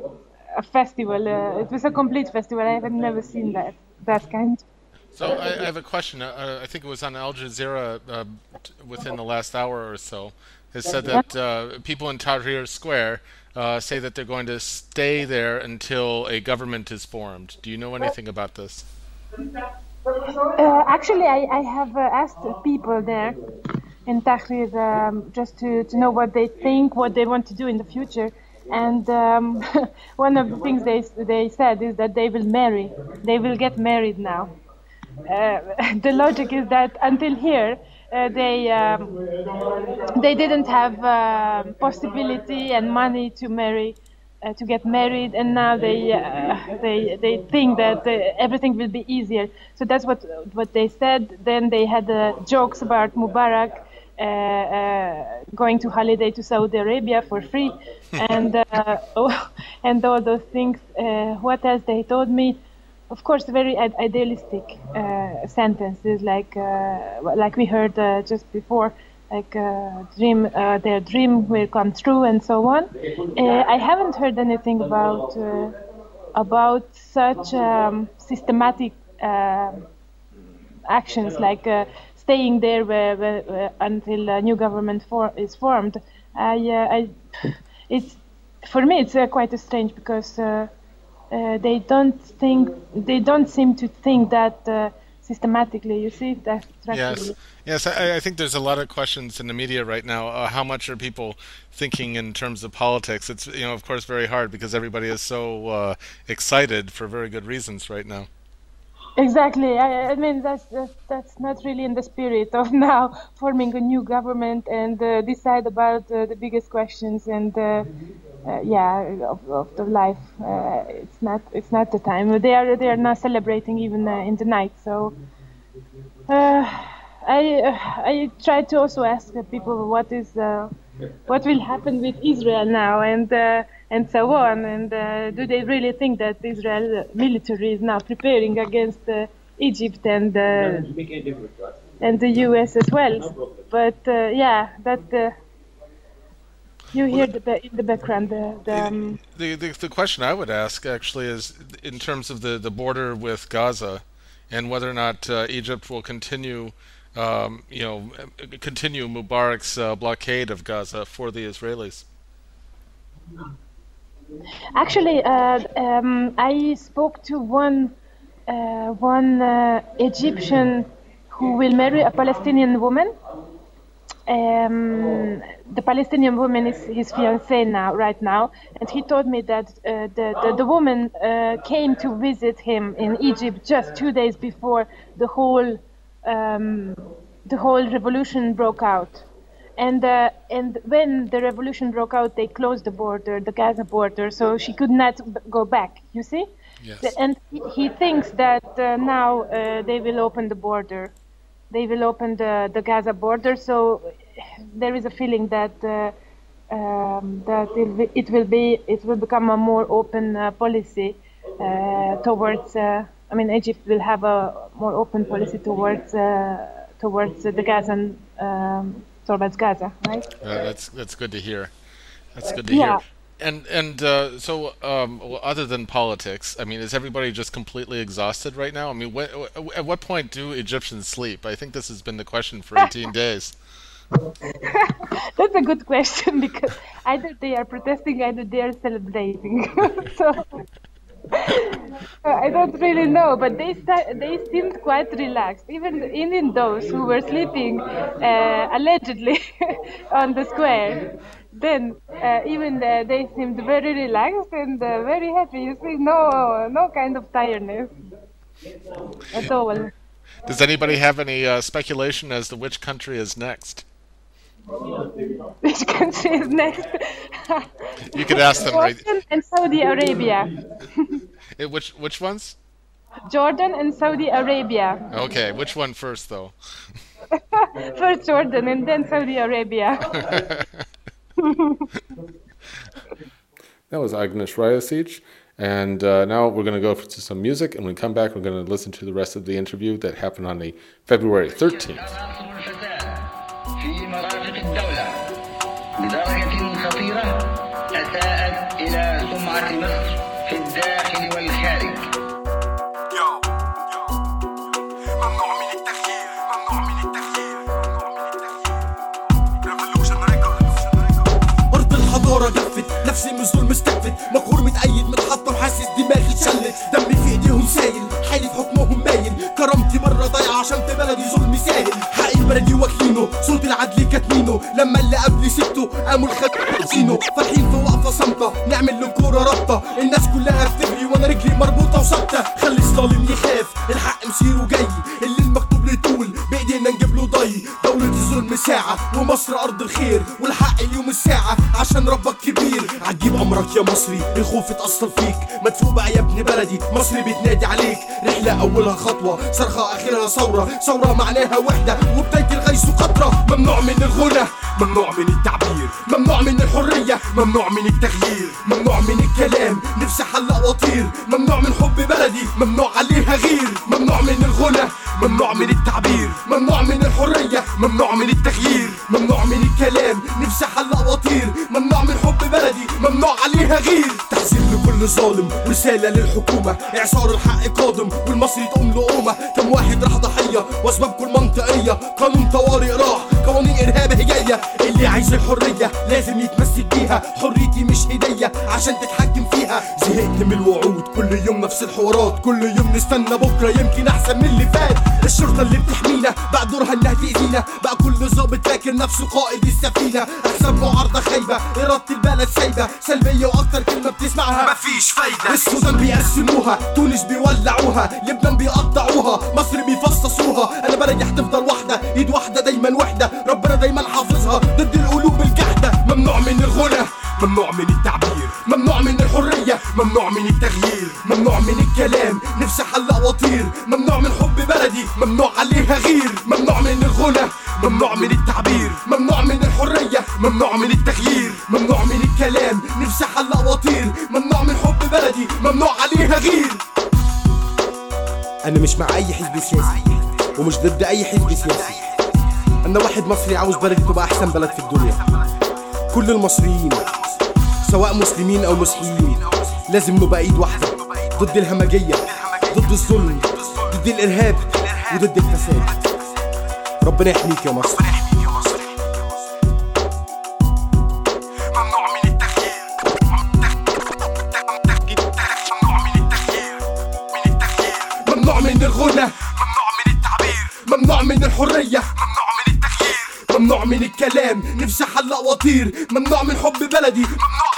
a festival. Uh, it was a complete festival. I have never seen that that kind. So I, I have a question. Uh, I think it was on Al Jazeera uh, within the last hour or so. Has said that uh, people in Tahrir Square uh, say that they're going to stay there until a government is formed. Do you know anything about this? Uh, actually, I, I have uh, asked people there in Tahrir um, just to, to know what they think, what they want to do in the future. And um, one of the things they, they said is that they will marry. They will get married now. Uh, the logic is that until here, uh, they um, they didn't have uh, possibility and money to marry uh, to get married and now they uh, they they think that uh, everything will be easier so that's what what they said then they had uh, jokes about Mubarak going to holiday to Saudi Arabia for free, and uh, and all those things. Uh, what else they told me? Of course, very ide- idealistic uh, sentences like uh, like we heard uh, just before, like uh, dream uh, their dream will come true and so on. Uh, I haven't heard anything about uh, about such um, systematic. Uh, actions like uh, staying there where, where, until a new government for, is formed. I, uh, I, it's for me it's uh, quite strange because uh, uh, they don't think they don't seem to think that uh, systematically. You see that Yes, yes. I, I think there's a lot of questions in the media right now. Uh, how much are people thinking in terms of politics? It's you know, of course, very hard because everybody is so uh, excited for very good reasons right now. Exactly. I, I mean, that's, that's that's not really in the spirit of now forming a new government and uh, decide about uh, the biggest questions and uh, uh, yeah of, of the life. Uh, it's not it's not the time. They are they are not celebrating even uh, in the night. So I I try to also ask people what is what will happen with Israel now and uh, and so on. And uh, do they really think that Israel military is now preparing against uh, Egypt and uh, and the US as well? But uh, yeah that uh, you hear the ba- in the background the, the um, The, the the question I would ask actually is in terms of the, the border with Gaza, and whether or not uh, Egypt will continue, um, you know, continue Mubarak's uh, blockade of Gaza for the Israelis. Actually, uh, um, I spoke to one uh, one uh, Egyptian who will marry a Palestinian woman. Um, the Palestinian woman is his fiancée now, right now, and he told me that uh, the, the the woman uh, came to visit him in Egypt just two days before the whole um, the whole revolution broke out. And uh, and when the revolution broke out, they closed the border, the Gaza border, so she could not go back. You see, Yes. and he, he thinks that uh, now uh, they will open the border, they will open the, the Gaza border. So there is a feeling that uh, um, that it will, it will be it will become a more open uh, policy uh, towards. I mean, Egypt will have a more open policy towards uh, towards the Gazan um, towards Gaza, right? Uh, that's that's good to hear. That's good to Yeah. hear. And and uh, so, um, well, other than politics, I mean, is everybody just completely exhausted right now? I mean, wh- wh- at what point do Egyptians sleep? I think this has been the question for 18 days. That's a good question because either they are protesting, either they are celebrating. so I don't really know, but they they seemed quite relaxed. Even even those who were sleeping uh, allegedly on the square, then uh, even uh, they seemed very relaxed and uh, very happy. You see, no no kind of tiredness at all. Does anybody have any uh, speculation as to which country is next? Which country is next? You could ask them right. Jordan and Saudi Arabia. Which which ones? Jordan and Saudi Arabia. Okay, which one first though? First Jordan and then Saudi Arabia. That was Agnes Ryasic. And uh, now we're going to go to some music. And when we come back, we're going to listen to the rest of the interview that happened on the February 13th. في مرافق الدولة. بدرجة خطيرة أساءت إلى سمعة مصر في الداخل والخارج. ممنوع من التغيير؟ ممنوع من التغيير؟ أرض الحضارة جفت نفسي من ظلم استكفت مقهور متأيد متحطم حاسس دماغي اتشلت. دمي في إيديهم سايل حالي في حكمهم مايل كرامتي مرة ضايعة عشان في بلدي ظلم ساهل. حق البلدي واكلينه صوت العدل كاتمينه لما اللي قبلي سبته قاموا الخبزينه فرحين في وقفة صامتة نعمل للكورة رابطة. الناس كلها بتجري وأنا رجلي مربوطة وثابتة. خلي الظالم يخاف الحق مسيره جاي. اللي المكتوب له يطول بإيدينا نجيب له ضي. دولة الظلم ساعة ومصر أرض الخير. والحق اليوم الساعة عشان ربك كبير. عجيب أمرك يا مصري الخوف اتأثر فيك. مدفوع بقى يا ابن بلدي مصر بتنادي عليك. رحلة أولها خطوة صرخة آخرها ثورة ثورة معناها وحدة وبداية الغيث قطرة ممنوع من الغنى ممنوع من التعبير ممنوع من الحرية ممنوع من التغيير ممنوع من الكلام نفسي حلق واطير ممنوع من حب بلدي ممنوع عليها غير ممنوع من الغنى ممنوع من التعبير ممنوع من الحرية ممنوع من التغيير ممنوع من الكلام نفسي حلق واطير ممنوع من حب بلدي ممنوع عليها غير تحذير لكل ظالم رسالة للحكومة. إعصار الحق قادم والمصري تقوم لقومة كم واحد راح ضحية وأسباب كل منطقية. قانون طوارئ راح قوانين إرهاب هي جاية اللي عايز الحرية لازم يتمسك بيها. حريتي مش هدية عشان تتحكم فيها. زهقت من الوعود كل يوم نفس الحوارات كل يوم نستنى بكرة يمكن أحسن من اللي فات. الشرطة اللي بتحمينا بقى دورها إنها تأذينا بقى كل ظابط فاكر نفسه قائد السفينة. أحسن معارضة خايبة إرادة البلد سايبة. سلبية وأكتر كلمة بتسمعها. مفيش فايدة. السودان بيقسموها تونس بيولعوها لبنان بيقطعوها مصر بيفصصوها. أنا بريح تفضل واحدة إيد واحدة دايما وحدة. ربنا دايما حافظها ضد القلوب الجحدة. ممنوع من الغنى ممنوع من ممنوع من التغيير ممنوع من الكلام نفسي حلق واطير. ممنوع من حب بلدي ممنوع عليها غير. ممنوع من الغنى ممنوع من التعبير. ممنوع من الحرية ممنوع من التغيير. ممنوع من الكلام نفسي حلق واطير. ممنوع من حب بلدي ممنوع عليها غير. أنا مش مع أي حزب سياسي ومش ضد أي حزب سياسي. أنا واحد مصري عاوز بلدي تبقى أحسن بلد في الدنيا. كل المصريين سواء مسلمين أو مسيحيين لازم نبقى إيد واحدة. ضد الهمجية ضد الظلم ضد الإرهاب وضد الفساد. ربنا يحميك يا مصر. ممنوع من الغنى. ممنوع من التعبير ممنوع من الحرية. ممنوع من التغيير ممنوع من الكلام. نفسي حلق واطير. ممنوع من حب بلدي. ممنوع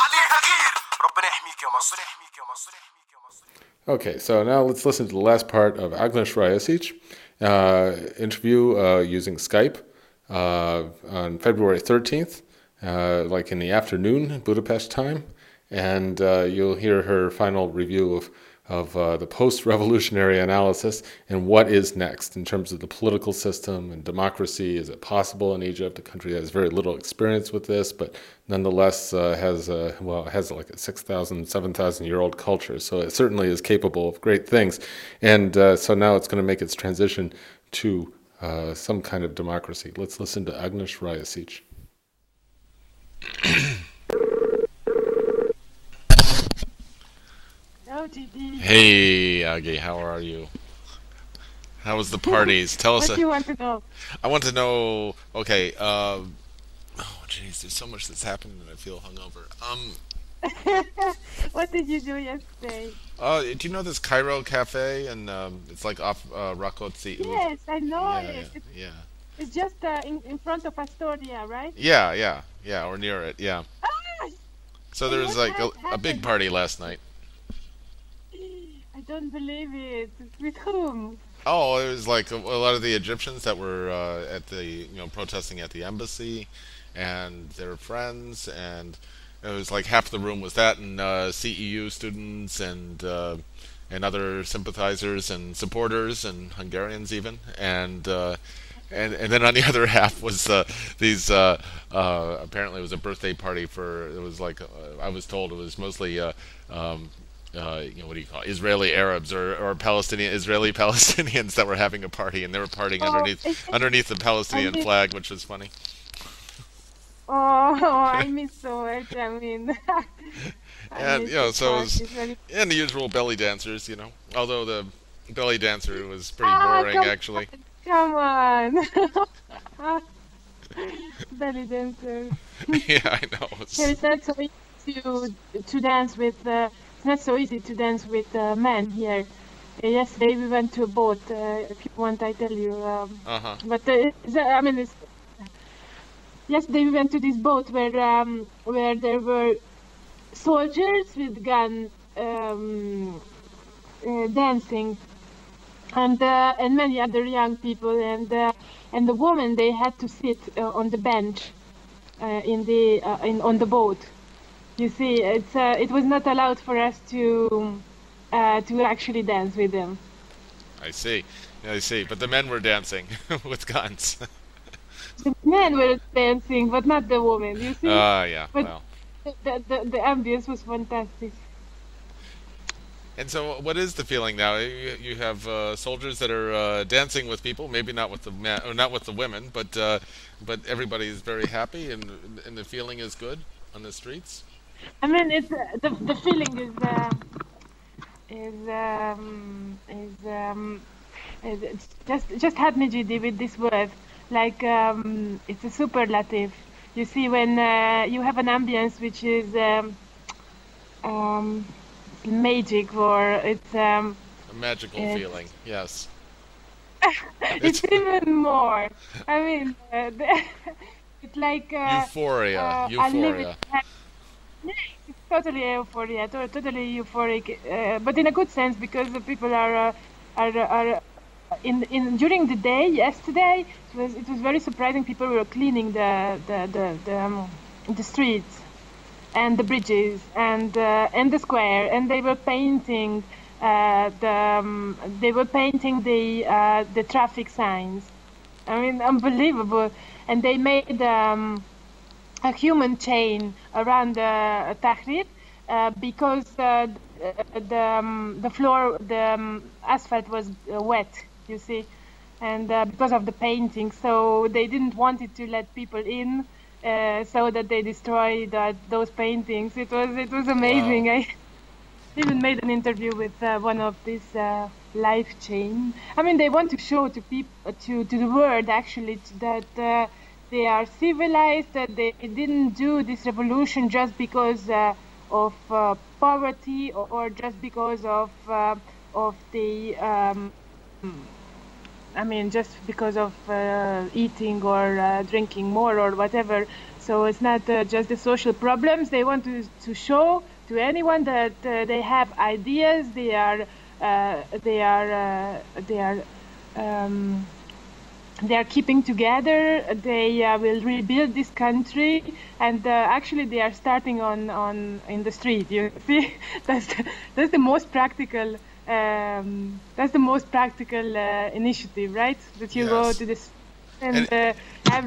Okay, so now let's listen to the last part of Agnes Ryasic uh, interview uh, using Skype uh, on February 13th, uh, like in the afternoon, Budapest time. And uh, you'll hear her final review of, of uh, the post revolutionary analysis and what is next in terms of the political system and democracy. Is it possible in Egypt, a country that has very little experience with this, but nonetheless uh, has a, well, has like a 6,000, 7,000 year old culture. So it certainly is capable of great things. And uh, so now it's going to make its transition to uh, some kind of democracy. Let's listen to Agnes Ryasic. Oh, GD. Hey, Agi, how are you? How was the parties? Tell us. What do you want to know? I want to know. Okay. Uh, oh, jeez, there's so much that's happened, and I feel hungover. Um. what did you do yesterday? Uh, do you know this Cairo Cafe? And um, it's like off uh, Rákóczi. Yes, I know Yeah, it. It's, yeah. it's just uh, in, in front of Astoria, right? Yeah, yeah, yeah, or near it. Yeah. Ah, So there was like a, a big party last night. Don't believe it. With whom? Oh, it was like a, a lot of the Egyptians that were uh, at the you know protesting at the embassy, and their friends, and it was like half the room was that, and uh, CEU students and uh, and other sympathizers and supporters and Hungarians even, and. Uh, and, and then on the other half was uh, these uh, uh, apparently it was a birthday party for it was like uh, I was told it was mostly uh, um, uh, you know what do you call it? Israeli Arabs or, or Palestinian Israeli Palestinians that were having a party and they were partying Oh, underneath underneath the Palestinian flag, which was funny. Oh, I miss so much. I mean, I And you know, so it was, and the usual belly dancers, you know. Although the belly dancer was pretty Ah, boring come actually. Come on. Belly dancer. yeah, I know. It's- it's not so easy to to dance with. Uh, it's not so easy to dance with uh, men here. Yesterday we went to a boat. Uh, if you want, I tell you. Um, Uh-huh. But uh, uh, I mean, it's, yesterday we went to this boat where um, where there were soldiers with guns um, uh, dancing, and uh, and many other young people, and uh, and the women they had to sit uh, on the bench uh, in the uh, in on the boat. You see, it's uh, it was not allowed for us to uh, to actually dance with them. I see. I see. But the men were dancing with guns. the men were dancing, but not the women. You see? Ah, yeah, But well. the, the the ambience was fantastic. And so, what is the feeling now? You, you have uh, soldiers that are uh, dancing with people, maybe not with the men, or not with the women, but uh, but everybody is very happy, and and the feeling is good on the streets. I mean, it's uh, the the feeling is uh, is um, is um, is just just help me, Judy, with this word. Like um, it's a superlative. You see, when uh, you have an ambience which is um, um, magic, or it's um, A magical It's- feeling, yes. it's even more. I mean, uh, the, it's like uh, Euphoria, uh, euphoria. unlimited ha- Yeah, it's totally euphoria, to- totally euphoric, uh, but in a good sense because the people are uh, are are in in during the day. Yesterday, it was it was very surprising. People were cleaning the the the the, um, the streets and the bridges and uh, and the square, and they were painting. Uh, the um, they were painting the uh, the traffic signs. I mean, unbelievable. And they made um, a human chain around the Tahrir uh, because uh, the um, the floor, the um, asphalt was uh, wet. You see, and uh, because of the painting, so they didn't want it to let people in, uh, so that they destroy that those paintings. It was it was amazing. I even made an interview with uh, one of this uh, life chain. I mean, they want to show to people, to to the world actually that uh, they are civilized, that they didn't do this revolution just because uh, of uh, poverty or, or just because of uh, of the. Um, I mean, just because of uh, eating or uh, drinking more or whatever. So it's not uh, just the social problems. They want to, to show to anyone that they have ideas. They are they are they are um, they are keeping together. They uh, will rebuild this country, and uh, actually they are starting on, on in the street. You see, that's the, that's the most practical. Um, that's the most practical uh, initiative, right? That you go to this and, uh, have.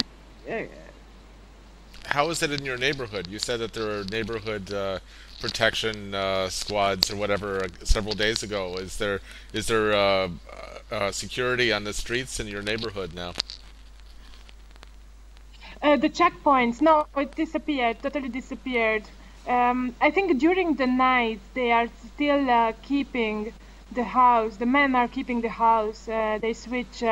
How is it in your neighborhood? You said that there are neighborhood uh, protection uh, squads or whatever uh, several days ago. Is there is there uh, uh, security on the streets in your neighborhood now? The checkpoints, no, it disappeared, totally disappeared. Um, I think during the night they are still keeping the house. The men are keeping the house. They switch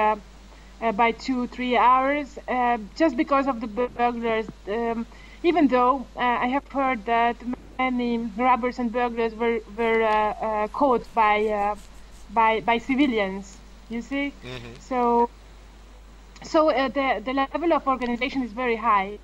uh, by two, three hours uh, just because of the burglars. Um, even though uh, I have heard that many robbers and burglars were were uh, uh, caught by uh, by by civilians. You see, so so uh, the the level of organization is very high.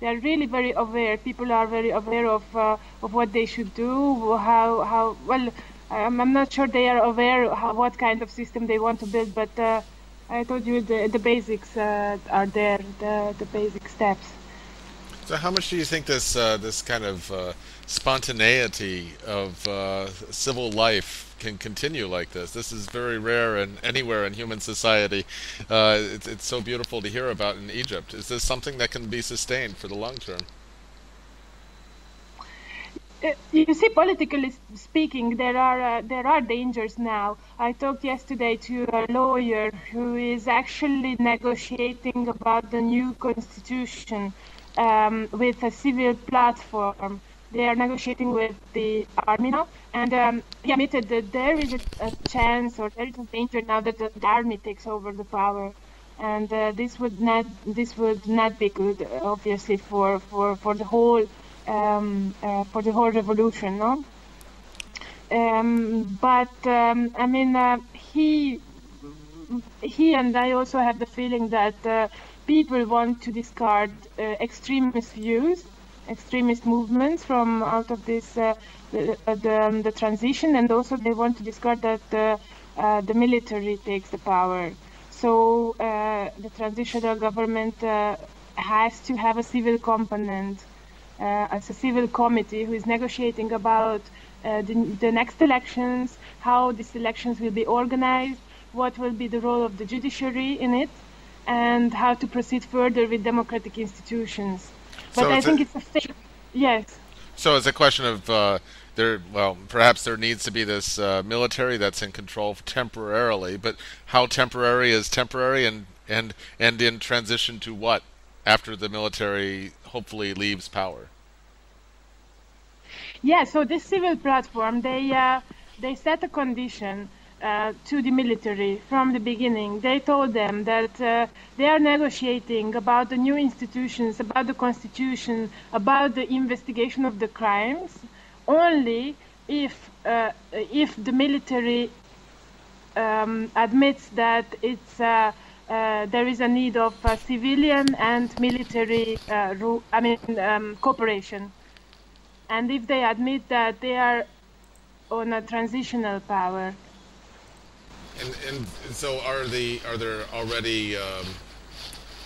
They are really very aware. People are very aware of uh, of what they should do. How how well. I'm, I'm not sure they are aware how, what kind of system they want to build, but uh, I told you the the basics uh, are there. The the basic steps. So, how much do you think this uh, this kind of uh, spontaneity of uh, civil life can continue like this? This is very rare in anywhere in human society. Uh, it's, it's so beautiful to hear about in Egypt. Is this something that can be sustained for the long term? Uh, you see, politically speaking, there are uh, there are dangers now. I talked yesterday to a lawyer who is actually negotiating about the new constitution um, with a civil platform. They are negotiating with the army now, and um, he admitted that there is a, a chance or there is a danger now that the, army takes over the power, and uh, this would not this would not be good, obviously, for for for the whole um, uh, for the whole revolution, no? Um, but um, I mean, uh, he he and I also have the feeling that uh, people want to discard uh, extremist views, extremist movements from out of this uh, the, uh, the, um, the transition, and also they want to discard that the military takes the power. So the transitional government has to have a civil component as a civil committee who is negotiating about uh, the, the next elections, how these elections will be organized, what will be the role of the judiciary in it, and how to proceed further with democratic institutions. But So I it's a- think it's a. Yes. So it's a question of uh, there. Well, perhaps there needs to be this uh, military that's in control temporarily. But how temporary is temporary, and and and in transition to what after the military hopefully leaves power? Yeah, so this civil platform, they uh, they set a condition uh, to the military from the beginning. They told them that uh, they are negotiating about the new institutions, about the constitution, about the investigation of the crimes, only if uh, if the military um, admits that it's uh, there is a need of uh, civilian and military uh, I mean um, cooperation and if they admit that they are on a transitional power. And and so are the are there already? Um,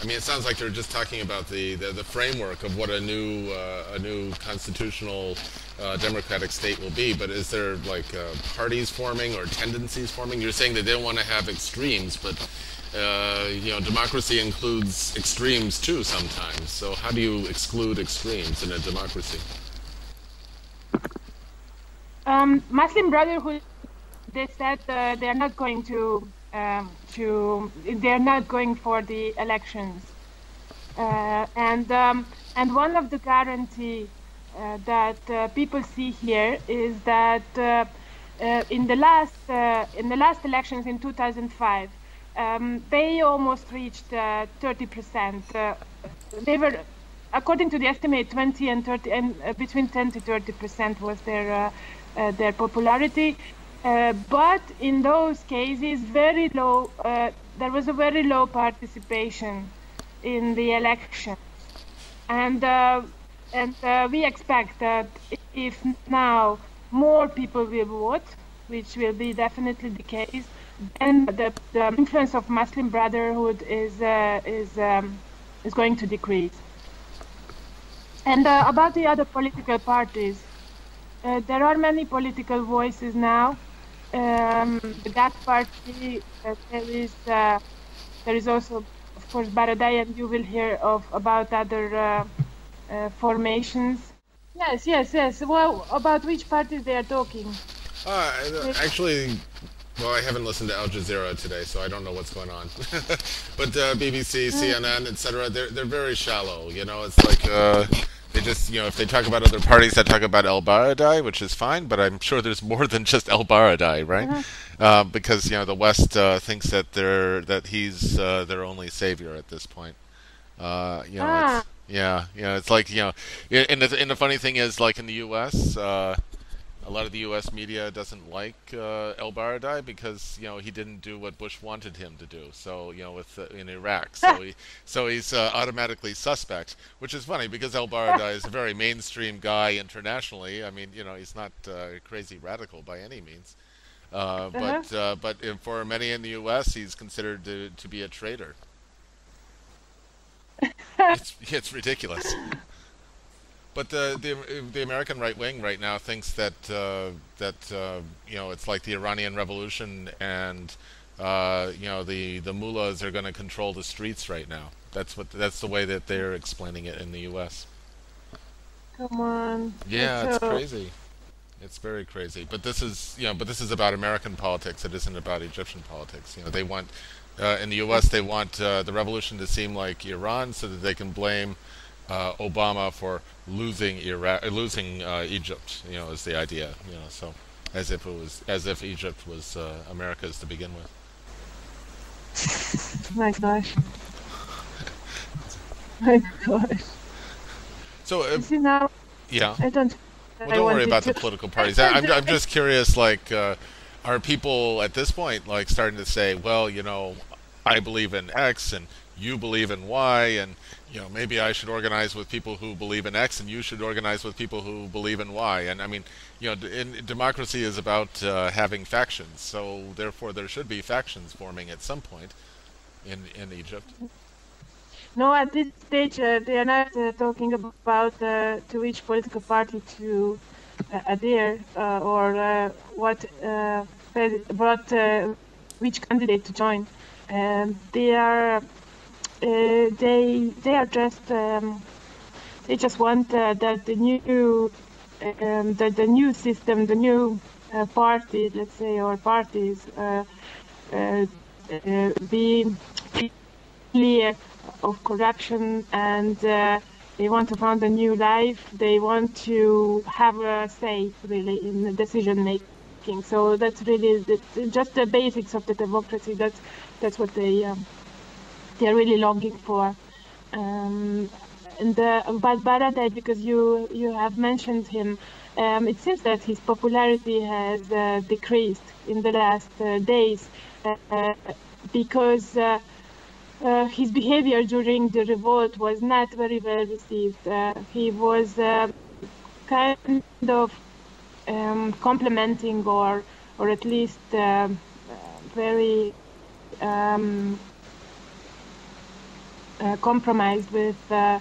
I mean, it sounds like they're just talking about the, the, the framework of what a new uh, a new constitutional uh, democratic state will be. But is there like uh, parties forming or tendencies forming? You're saying that they don't want to have extremes, but uh, you know, democracy includes extremes too sometimes. So how do you exclude extremes in a democracy? Um, Muslim Brotherhood, they said uh, they are not going to um, to they are not going for the elections, uh, and um, and one of the guarantee uh, that uh, people see here is that uh, in the last in the last elections in 2005, um, they almost reached uh, 30 percent. Uh, they were according to the estimate 20 and 30 and uh, between 10 to 30 percent was their uh, uh, their popularity uh, but in those cases very low uh, there was a very low participation in the election and uh, and uh, we expect that if now more people will vote which will be definitely the case then the, the influence of Muslim Brotherhood is uh, is um, is going to decrease and uh, about the other political parties, uh, there are many political voices now. Um, the Ghad party, uh, there is uh, there is also, of course, Baradei, and you will hear of about other uh, formations. Yes, yes, yes. Well, about which parties they are talking? Actually, well, I haven't listened to Al Jazeera today, so I don't know what's going on. but uh, BBC, CNN, etc., they're they're very shallow. You know, it's like uh, they just you know if they talk about other parties, they talk about El Baradei, which is fine. But I'm sure there's more than just El Baradei, right? Uh, because you know the West uh, thinks that they're that he's uh, their only savior at this point. Uh, you know, Ah. yeah, yeah, it's like you know, and the, and the funny thing is, like in the U.S., uh, a lot of the U.S. media doesn't like uh, El Baradei because you know he didn't do what Bush wanted him to do. So you know, with uh, in Iraq, so he so he's uh, automatically suspect, which is funny because El Baradei is a very mainstream guy internationally. I mean, you know, he's not uh, crazy radical by any means. Uh, but uh, but in- for many in the U.S., he's considered to, to be a traitor. it's, it's ridiculous. But the, the the American right wing right now thinks that uh, that uh, you know it's like the Iranian Revolution and uh, you know the the mullahs are going to control the streets right now. That's what that's the way that they're explaining it in the U.S. Come on. Yeah, it's crazy. It's very crazy. But this is you know but this is about American politics. It isn't about Egyptian politics. You know they want uh, in the U.S. they want uh, the revolution to seem like Iran so that they can blame uh, Obama for losing Iraq, losing uh, Egypt. You know, is the idea. You know, so as if it was, as if Egypt was uh, America's to begin with. My gosh. My gosh. So, uh, You see now, yeah. I don't. Well, don't worry wanted about the political parties. I, I'm, I'm just curious. Like, uh, are people at this point like starting to say, well, you know, I believe in X and you believe in Y, and you know, maybe I should organize with people who believe in X, and you should organize with people who believe in Y. And I mean, you know, in, democracy is about uh, having factions, so therefore there should be factions forming at some point in in Egypt. No, at this stage, uh, they are not uh, talking about uh, to which political party to uh, adhere uh, or what what which candidate to join. Um, they are they they are just um, they just want uh, that the new um, that the new system, the new uh, party, let's say, or parties, uh, uh, uh, be clear of corruption and uh, they want to found a new life. They want to have a say really in the decision making. So that's really the, just the basics of the democracy. That's that's what they um, they're really longing for. Um, and uh, about Baradei, because you you have mentioned him, um, it seems that his popularity has uh, decreased in the last uh, days uh, because uh, uh, his behavior during the revolt was not very well received. He was kind of um, complimenting or, or at least very um, compromised with uh,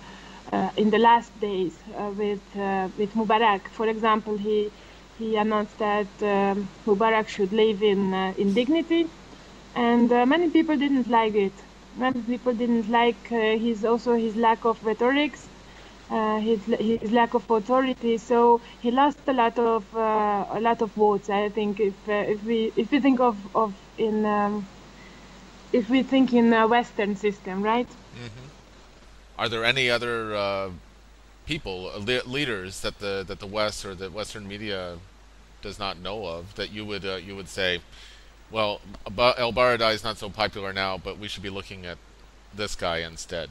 uh, in the last days uh, with uh, with Mubarak. For example, he he announced that um, Mubarak should live in uh, in dignity, and uh, many people didn't like it. Many people didn't like uh, his also his lack of rhetorics, uh, his his lack of authority. So he lost a lot of uh, a lot of votes. I think if uh, if we if we think of of in um, if we think in a Western system, right? Are there any other uh, people, uh, le- leaders that the that the West or that Western media does not know of that you would uh, you would say, well, El Baradei is not so popular now, but we should be looking at this guy instead.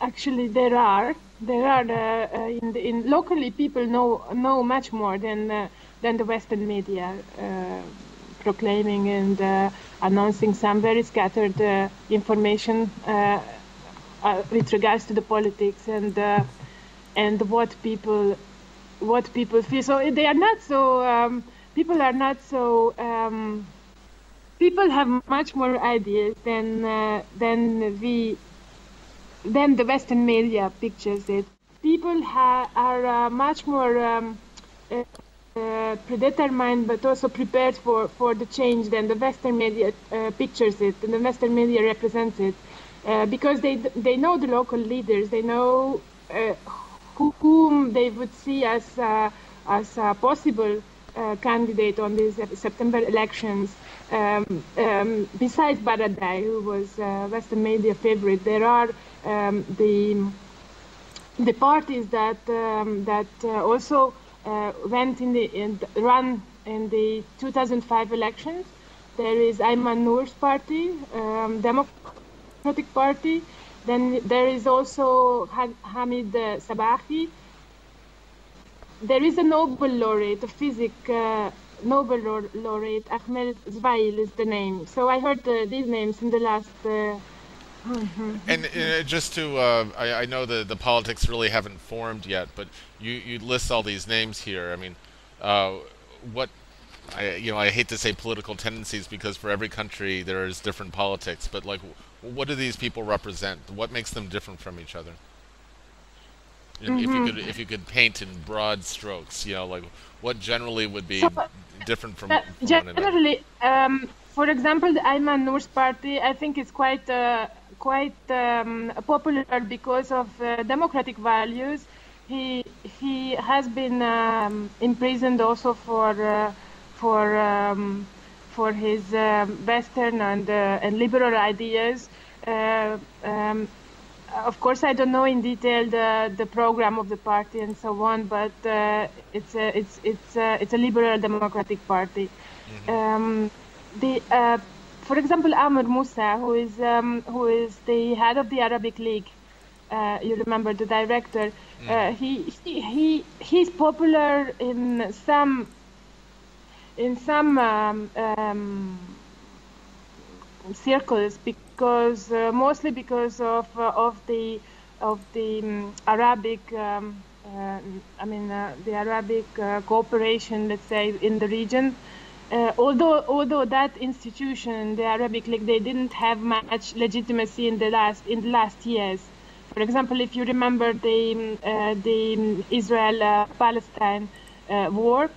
Actually, there are there are uh, uh, in, the, in locally people know know much more than uh, than the Western media, uh, proclaiming and uh, announcing some very scattered uh, information uh, uh, with regards to the politics and uh, and what people what people feel. So they are not so um, people are not so. Um, people have much more ideas than uh, than we than the Western media pictures it. People ha- are uh, much more um, uh, uh, predetermined, but also prepared for, for the change than the Western media uh, pictures it, and the Western media represents it, uh, because they they know the local leaders, they know uh, who, whom they would see as uh, as a possible candidate on these September elections. Um, um, besides Baradei, who was Western media favorite, there are um, the the parties that um, that also went in the in, run in the 2005 elections. There is Ayman Noor's party, um, Democratic Party. Then there is also Hamid uh, Sabahi. There is a Nobel laureate, a physics uh, Nobel laureate, Ahmed Zewail is the name. So I heard uh, these names in the last. Uh, And uh, just to, uh, I, I know the the politics really haven't formed yet, but you you list all these names here. I mean, uh, what I you know I hate to say political tendencies because for every country there is different politics, but like, what do these people represent? What makes them different from each other? If, if you Mhm. could if you could paint in broad strokes, you know, like what generally would be So, different from, Uh, from generally, um, for example, the Ayman Noor's party, I think is quite uh, quite um, popular because of uh, democratic values. He he has been um, imprisoned also for uh, for um, for his um, Western and uh, and liberal ideas. Uh, um, of course, I don't know in detail the, the program of the party and so on, but uh, it's a it's it's a, it's a liberal democratic party. Um, the uh, for example, Amr Moussa, who is um, who is the head of the Arabic League, uh, you remember the director. Uh, he, he he he's popular in some in some um, um, circles because uh, mostly because of uh, of the of the um, Arabic um, uh, I mean uh, the Arabic uh, cooperation let's say in the region uh, although although that institution the Arabic League they didn't have much legitimacy in the last in the last years for example if you remember the um, uh, the Israel Palestine uh, war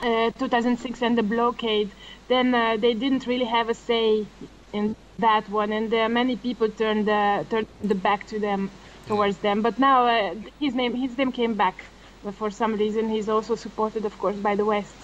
uh, 2006 and the blockade, then uh, they didn't really have a say in that one, and many people turned turned the back to them towards them. But now his name his name came back but for some reason. He's also supported, of course, by the West.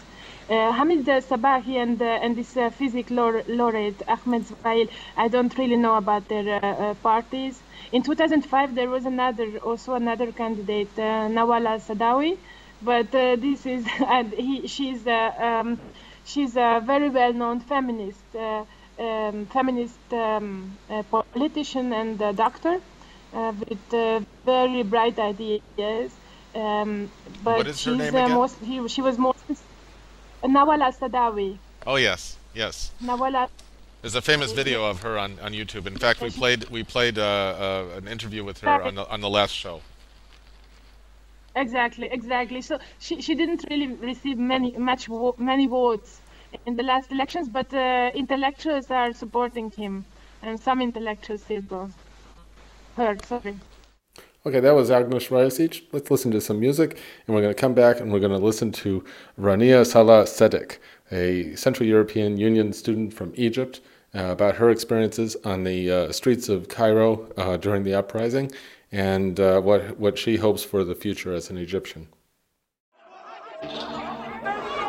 Uh, Hamid Sabahi and uh, and this uh, physics laureate Ahmed Zewail, I don't really know about their uh, uh, parties. In 2005, there was another, also another candidate, uh, Nawala Saadawi, but uh, this is, and he, she's, uh, um, she's a very well-known feminist, uh, um, feminist um, uh, politician and uh, doctor uh, with uh, very bright ideas. Um, but What is her she's name uh, most, he, she was most Nawala Saadawi. Oh yes, yes. Nawala There's a famous video of her on, on YouTube. In fact, we played we played uh, uh, an interview with her on the on the last show. Exactly, exactly. So she, she didn't really receive many much many votes in the last elections, but uh, intellectuals are supporting him, and some intellectuals still don't. Her, sorry. Okay, that was Agnes Raisic. Let's listen to some music, and we're going to come back and we're going to listen to Rania Salah Sedek, a Central European Union student from Egypt, uh, about her experiences on the uh, streets of Cairo uh, during the uprising and uh, what, what she hopes for the future as an Egyptian.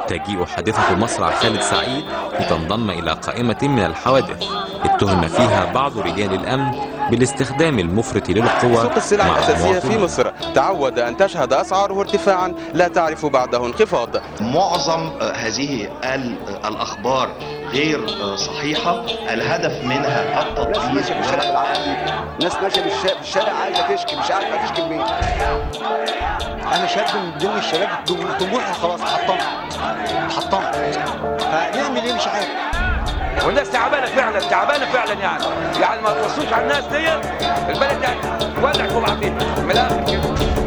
تجيء حادثة مصرع خالد سعيد لتنضم إلى قائمة من الحوادث اتهم فيها بعض رجال الأمن بالاستخدام المفرط للقوة سوق السلع الأساسية في. مصر. تعود أن تشهد أسعاره ارتفاعا. لا تعرف بعده انخفاض. معظم آه، هذه ال- الأخبار غير آه، صحيحة. الهدف منها التطبيق ناس ماشية في الشارع ناس في الشارع عايزه تشكي مش عارفه تشكي لمين أنا شاب من ضمن الشباب طموحي خلاص حطمت حطمت هنعمل إيه؟ مش عارف. والناس تعبانة فعلا تعبانة فعلا يعني. يعني ما تبصوش على الناس ديت البلد ولع فوق بعضين من الآخر كده.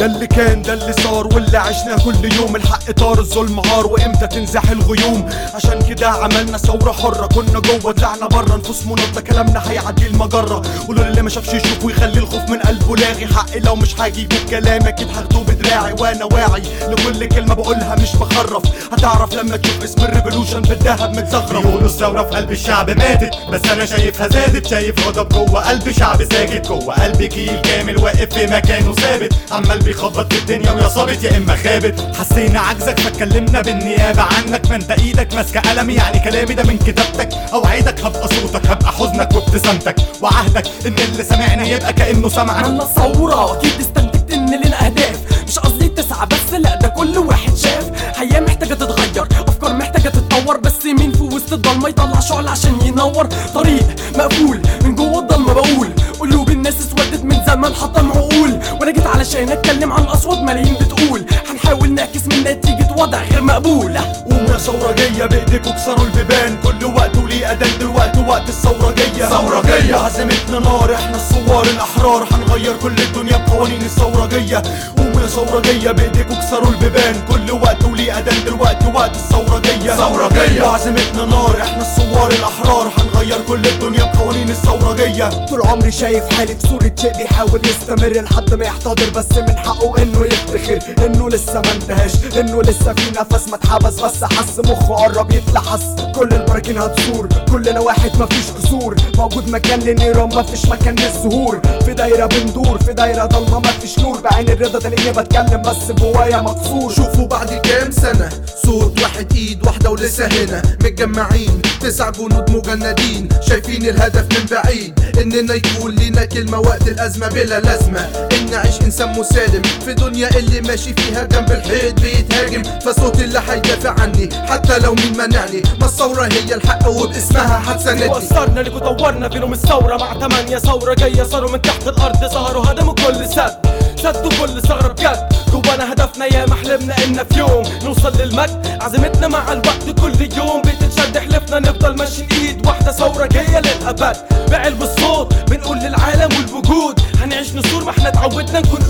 ده اللي كان ده اللي صار واللي عشناه كل يوم. الحق طار الظلم عار وامتى تنزح الغيوم؟ عشان كده عملنا ثورة حرة. كنا جوه طلعنا بره نفوس منضة كلامنا هيعدي المجرة. قولوا للي ما شافش يشوف ويخلي الخوف من قلبه لاغي حقي لو مش هاجي يجيب كلامي أكيد هاخده بدراعي وأنا واعي لكل كلمة بقولها مش بخرف. هتعرف لما تشوف اسم الريفولوشن بالذهب متزخرف. بيقولوا الثورة في قلب الشعب ماتت بس أنا شايفها زادت. شايف غضب جوه قلب شعب ساكت. جوه قلب جيل كامل واقف في مكانه ثابت. عمال بيخبط في الدنيا ويا صابت يا إما خابت. حسينا عجزك فاتكلمنا بالنيابة عنك. ما أنت إيدك ماسكة قلمي يعني كلامي ده من كتابتك. أوعدك هبقى صوتك هبقى حزنك وابتسامتك. وعهدك إن اللي سمعني يبقى كأنه سمعك عملنا ثورة واكيد استنتجت إن لنا اهداف مش قصدي تسعة بس لا ده كل واحد شاف. حياة محتاجة تتغير أفكار محتاجة تتطور. بس مين في وسط الضلمة يطلع شعل عشان ينور؟ طريق مقفول من جوه الضلمة بقول. قلوب الناس اسودت من زمان حطم عقول وأنا جيت علشان اتكلم عن اصوات ملايين بتقول. هنحاول نعكس من نتيجة وضع غير مقبول. قوموا يا ثورة جاية بإيديكوا كسروا البيبان. كل وقت وليه أذان دلوقتي وقت الثورة جاية. ثورة جاية. وعزيمتنا نار إحنا الثوار الأحرار. هنغير كل الدنيا بقوانين الثورة جاية. قوموا يا ثورة جاية بإيديكوا كسروا البيبان. كل وقت وليه أذان دلوقتي وقت الثورة جاية. ثورة جاية. وعزيمتنا نار إحنا الثوار الأحرار. هنغير كل الدنيا بقوانين الثورة جاية. طول عمري شايف حالي في صورة شيء بيحاول يستمر لحد ما يحتضر بس من حقه إنه يفتخر إنه لسه ما انتهاش إنه لسه في نفس ما اتحبس بس حس مخه قرب يتلحس. كل البراكين هتثور كلنا واحد مفيش كسور موجود مكان للنيران مفيش مكان للزهور في دايرة بندور في دايرة ضلمة مفيش نور. بعين الرضا تلاقيني بتكلم بس جوايا مكسور. شوفوا بعد كام سنة صوت واحد إيد واحدة ولسه هنا. متجمعين تسع جنود مجندين شايفين الهدف من بعيد. إننا يكون لنا كلمة وقت الأزمة بلا لازمة. إن نعيش إنسان مسالم في دنيا اللي ماشي فيها جنب الحيط بيتهاجم فصوت اللي هيدافع عني حتى لو مين منعني. ما الثورة هي الحق وباسمها هتساندني وصلنا اللي طورنا فيهم الثورة مع تمانية ثورة جاية صاروا من تحت الأرض ظهروا هدموا كل سد. سدوا كل ثغرة بجد. جوانا هدفنا يا محلمنا إن في يوم نوصل للمجد. عزيمتنا مع الوقت كل يوم بتتشد. حلفنا نفضل ماشيين إيد واحدة ثورة جاية للأبد. بعلم الصوت بنقول للعالم والوجود. هنعيش نسور ما إحنا اتعودنا نكون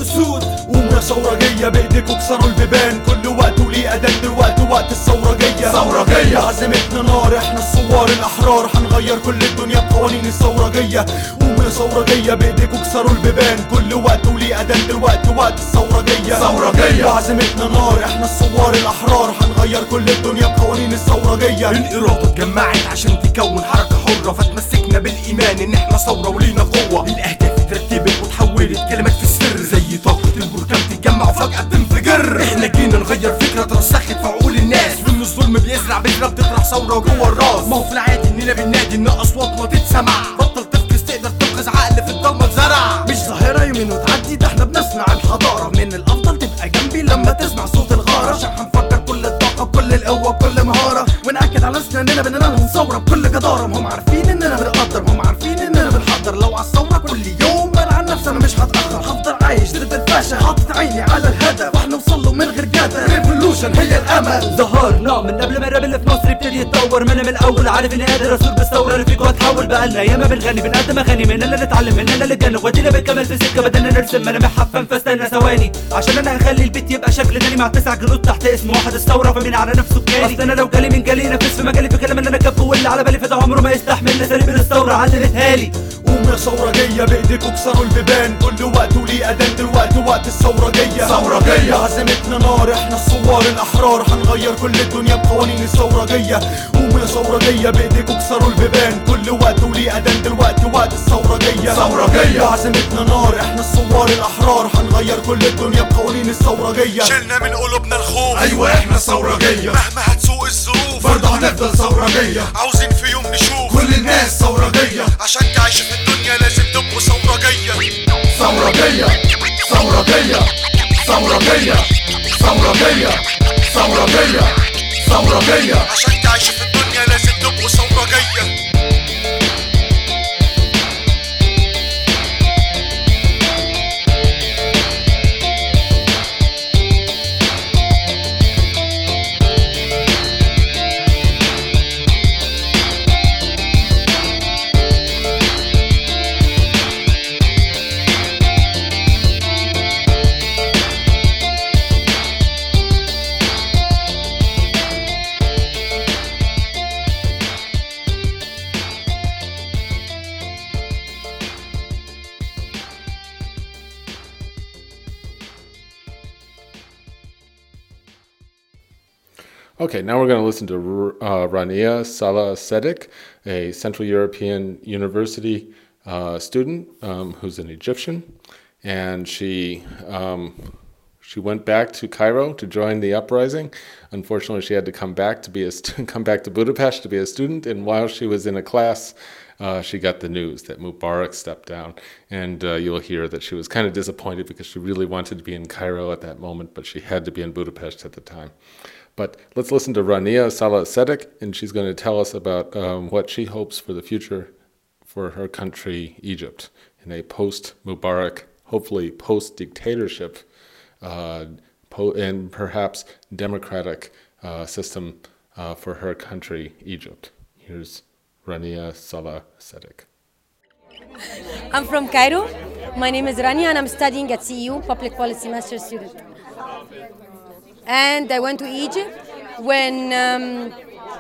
قوموا يا ثورة جاية بإيديكوا كسروا البيبان. كل وقت وليه أذان دلوقتي وقت الثورة جاية. ثورة جاية. عزيمتنا نار إحنا الثوار الأحرار. هنغير كل الدنيا بقوانين الثورجية قوموا يا ثورجية بايديكوا كسروا البيبان. كل وقت وليه اذان دلوقتي وقت الثورجية ثورجية. وعزيمتنا نار إحنا الثوار الأحرار. هنغير كل الدنيا بقوانين الثورجية الإرادة اتجمعت عشان تكون حركة حرة. فتمسكنا بالإيمان إن إحنا ثورة ولينا قوة. الأهداف اترتبت وتحولت كلمات في السر. زي طاقة البركان تتجمع وفجأة تنفجر. إحنا جينا نغير فكرة اترسخت في عقول الناس. وإن الظلم بيزرع بذرة بتطرح ثورة جوه الراس. ما هو في العادي إننا بننادي إن أصواتنا تتسمع. بطل تفكس تقدر تنقذ عقل في الضلمة اتزرع مش ظاهرة يومين وتعدي ده إحنا بنصنع الحضارة. بكل القوة بكل مهارة. ونأكد على نفسنا إننا بننا لهم ثورة بكل جدارة هم عارفين إننا بنقدر. هم عارفين إننا بنحضر. لو على الثورة كل يوم أنا عن نفسي أنا مش هتأخر. هفضل عايش ضد الفشل حاطط عيني على الهدف. وهنوصل له من غير جدل ريفولوشن هي الأمل. ظهرنا من قبل ما الراب اللي في مصر يبتدي يتطور. أنا من الأول عارف إني قادر أصور بالثوره اللي فيك واتحول بقالنا ياما بنغني. بنقدم اغاني مننا اللي نتعلم مننا اللي نتجنن. ودينا بنكمل في سكة بدلنا نرسم. ملامح حفان فاستنى ثواني. عشان أنا هخلي البيت يبقى شكل تاني مع تسع جنود تحت اسم واحد الثوره فمين على نفسه بجالي أصل أنا لو جالي من جالي نفس في مجالي. في كلام اللي أنا كاتبه واللي على بالي فده عمره ما يستحمل. سالب الثوره علمتها لي. قوموا يا ثورجية بايديكوا كسروا البيبان كل وقت وليه اذان دلوقتي وقت الثورجية ثورجية. عزيمتنا نار إحنا الثوار الأحرار. هنغير كل الدنيا بقوانين الثورجية قوموا يا ثورجية بايديكوا كسروا البيبان. كل وقت وليه اذان دلوقتي وقت الثورجية ثورجية. عزيمتنا نار إحنا الثوار الأحرار. هنغير كل الدنيا بقوانين الثورجية شلنا من قلوبنا الخوف. أيوة إحنا ثورجية. مهما هتسوق الظروف. هنفضل ثورة عاوزين في يوم نشوف كل الناس ثورة عشان تعيش في الدنيا لازم تبقوا ثورة جية ثورة جية ثورة جية ثورة عشان تعيش في الدنيا لازم تبقوا ثورة Okay, now we're going to listen to uh, Rania Salah Sedek, a Central European University uh, student um, who's an Egyptian, and she um, she went back to Cairo to join the uprising. Unfortunately, she had to come back to be a come back to Budapest to be a student, and while she was in a class. Uh, she got the news that Mubarak stepped down, and uh, you'll hear that she was kind of disappointed because she really wanted to be in Cairo at that moment, but she had to be in Budapest at the time. But let's listen to Rania Salah Sedek, and she's going to tell us about um, what she hopes for the future for her country, Egypt, in a post Mubarak, hopefully post dictatorship, uh, po- and perhaps democratic uh, system uh, for her country, Egypt. Here's Rania Salah Sedek. I'm from Cairo. My name is Rania and I'm studying at CEU, Public Policy Master student. And I went to Egypt when um,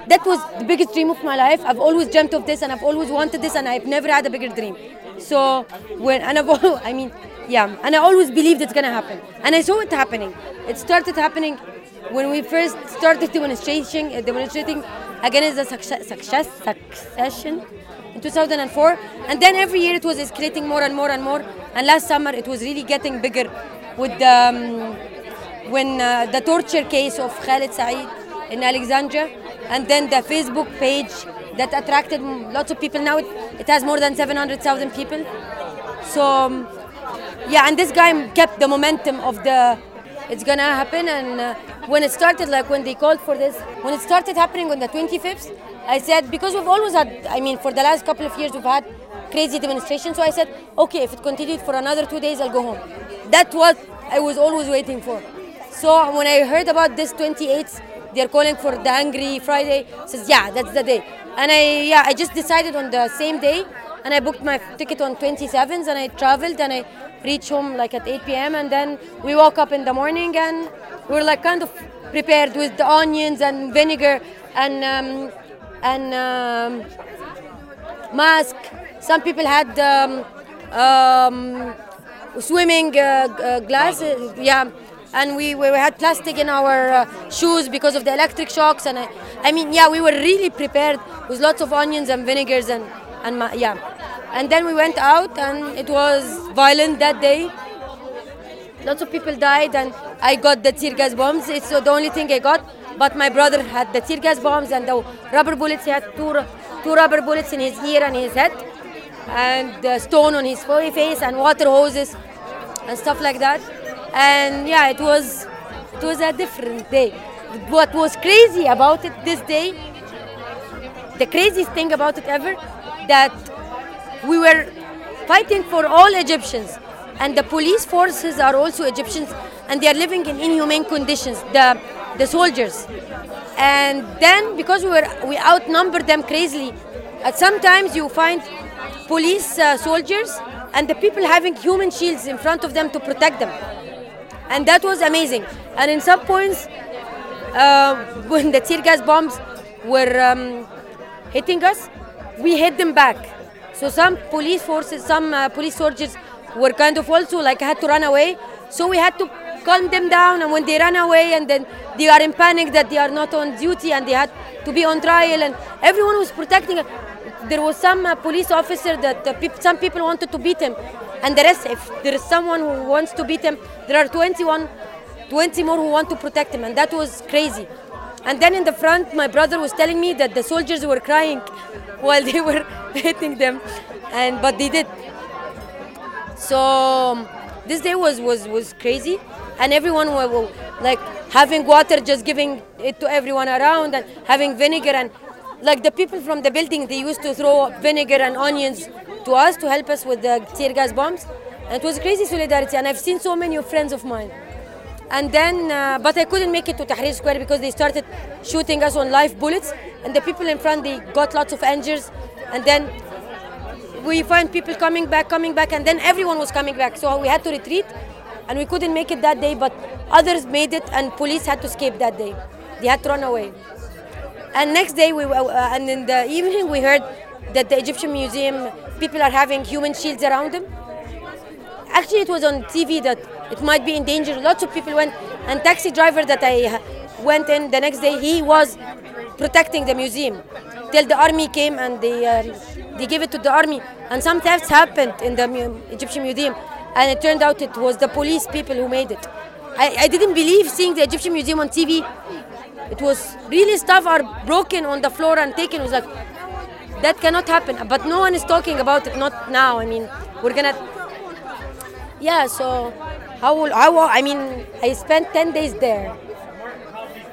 that was the biggest dream of my life. I've always dreamt of this and I've always wanted this and I've never had a bigger dream. So when and I've I mean yeah, and I always believed it's gonna happen. And I saw it happening. It started happening when we first started demonstrating, uh, demonstrating against the success, success, succession in 2004. And then every year it was escalating more and more and more. And last summer it was really getting bigger with the, um, when uh, the torture case of Khalid Saeed in Alexandria, and then the Facebook page that attracted lots of people. Now it, it has more than 700,000 people. So, um, yeah, and this guy kept the momentum of the it's gonna happen. And uh, when it started, like when they called for this, when it started happening on the 25th, I said, because we've always had, I mean, for the last couple of years, we've had crazy demonstrations. So I said, okay, if it continued for another two days, I'll go home. That was I was always waiting for. So when I heard about this 28th, they're calling for the Angry Friday, says, yeah, that's the day. And I, yeah, I just decided on the same day, and I booked my ticket on 27th, and I traveled, and I reached home like at 8 p.m. And then we woke up in the morning, and we were like kind of prepared with the onions and vinegar and um, and um, mask. Some people had um, um, swimming uh, uh, glasses. Yeah, and we, we had plastic in our uh, shoes because of the electric shocks. And I, I mean, yeah, we were really prepared with lots of onions and vinegars and and yeah. And then we went out, and it was violent that day. Lots of people died, and I got the tear gas bombs. It's the only thing I got. But my brother had the tear gas bombs and the rubber bullets. He had two, two rubber bullets in his ear and his head, and the stone on his face, and water hoses, and stuff like that. And yeah, it was it was a different day. What was crazy about it this day, the craziest thing about it ever, that we were fighting for all Egyptians, and the police forces are also Egyptians, and they are living in inhumane conditions. The the soldiers, and then because we were we outnumbered them crazily, at sometimes you find police uh, soldiers and the people having human shields in front of them to protect them, and that was amazing. And in some points, uh, when the tear gas bombs were um, hitting us, we hit them back. So some police forces, some uh, police soldiers were kind of also like had to run away. So we had to calm them down. And when they ran away, and then they are in panic that they are not on duty and they had to be on trial, and everyone was protecting. There was some uh, police officer that uh, peop- some people wanted to beat him, and the rest, if there is someone who wants to beat him, there are 21, 20 more who want to protect him, and that was crazy. And then in the front, my brother was telling me that the soldiers were crying while they were hitting them, and but they did. So this day was was was crazy, and everyone were like having water, just giving it to everyone around, and having vinegar and like the people from the building, they used to throw vinegar and onions to us to help us with the tear gas bombs, and it was crazy solidarity. And I've seen so many friends of mine. And then, uh, but I couldn't make it to Tahrir Square because they started shooting us on live bullets, and the people in front they got lots of injuries, and then we find people coming back, coming back, and then everyone was coming back. So we had to retreat, and we couldn't make it that day. But others made it, and police had to escape that day. They had to run away. And next day, we uh, and in the evening, we heard that the Egyptian Museum people are having human shields around them. Actually, it was on TV that it might be in danger. Lots of people went, and taxi driver that I uh, went in the next day, he was protecting the museum till the army came and they um, they gave it to the army. And some thefts happened in the mu- Egyptian museum, and it turned out it was the police people who made it. I, I didn't believe seeing the Egyptian museum on TV. It was really stuff are broken on the floor and taken. It was like that cannot happen. But no one is talking about it. Not now. I mean, we're gonna. Yeah. So how will how will- I mean I spent ten days there.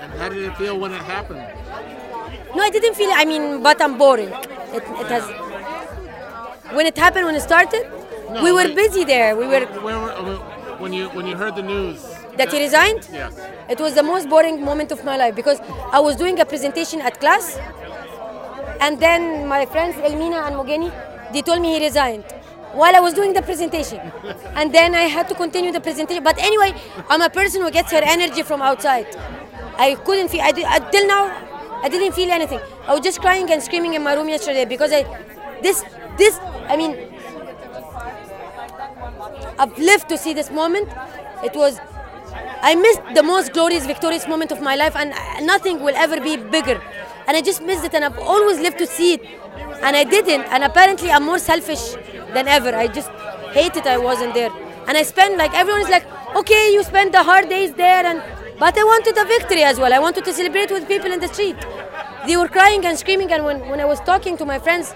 And how did it feel when it happened? No, I didn't feel. I mean, but I'm boring. It, it has. When it happened, when it started, No, we were wait. busy there. We were Where, were- when you when you heard the news that he resigned. Yes. It was the most boring moment of my life because I was doing a presentation at class, and then my friends Elmina and Mogeni, they told me he resigned while I was doing the presentation, and then I had to continue the presentation. But anyway, I'm a person who gets her energy from outside. I couldn't feel. I did, until uh, now, I didn't feel anything. I was just crying and screaming in my room yesterday because I, this, this. I mean, I've lived to see this moment. It was, I missed the most glorious, victorious moment of my life, and nothing will ever be bigger. And I just missed it, and I've always lived to see it, and I didn't. And apparently, I'm more selfish than ever. I just hated I wasn't there, and I spent like everyone is like, okay, you spent the hard days there, and but I wanted a victory as well. I wanted to celebrate with people in the street. They were crying and screaming, and when, when I was talking to my friends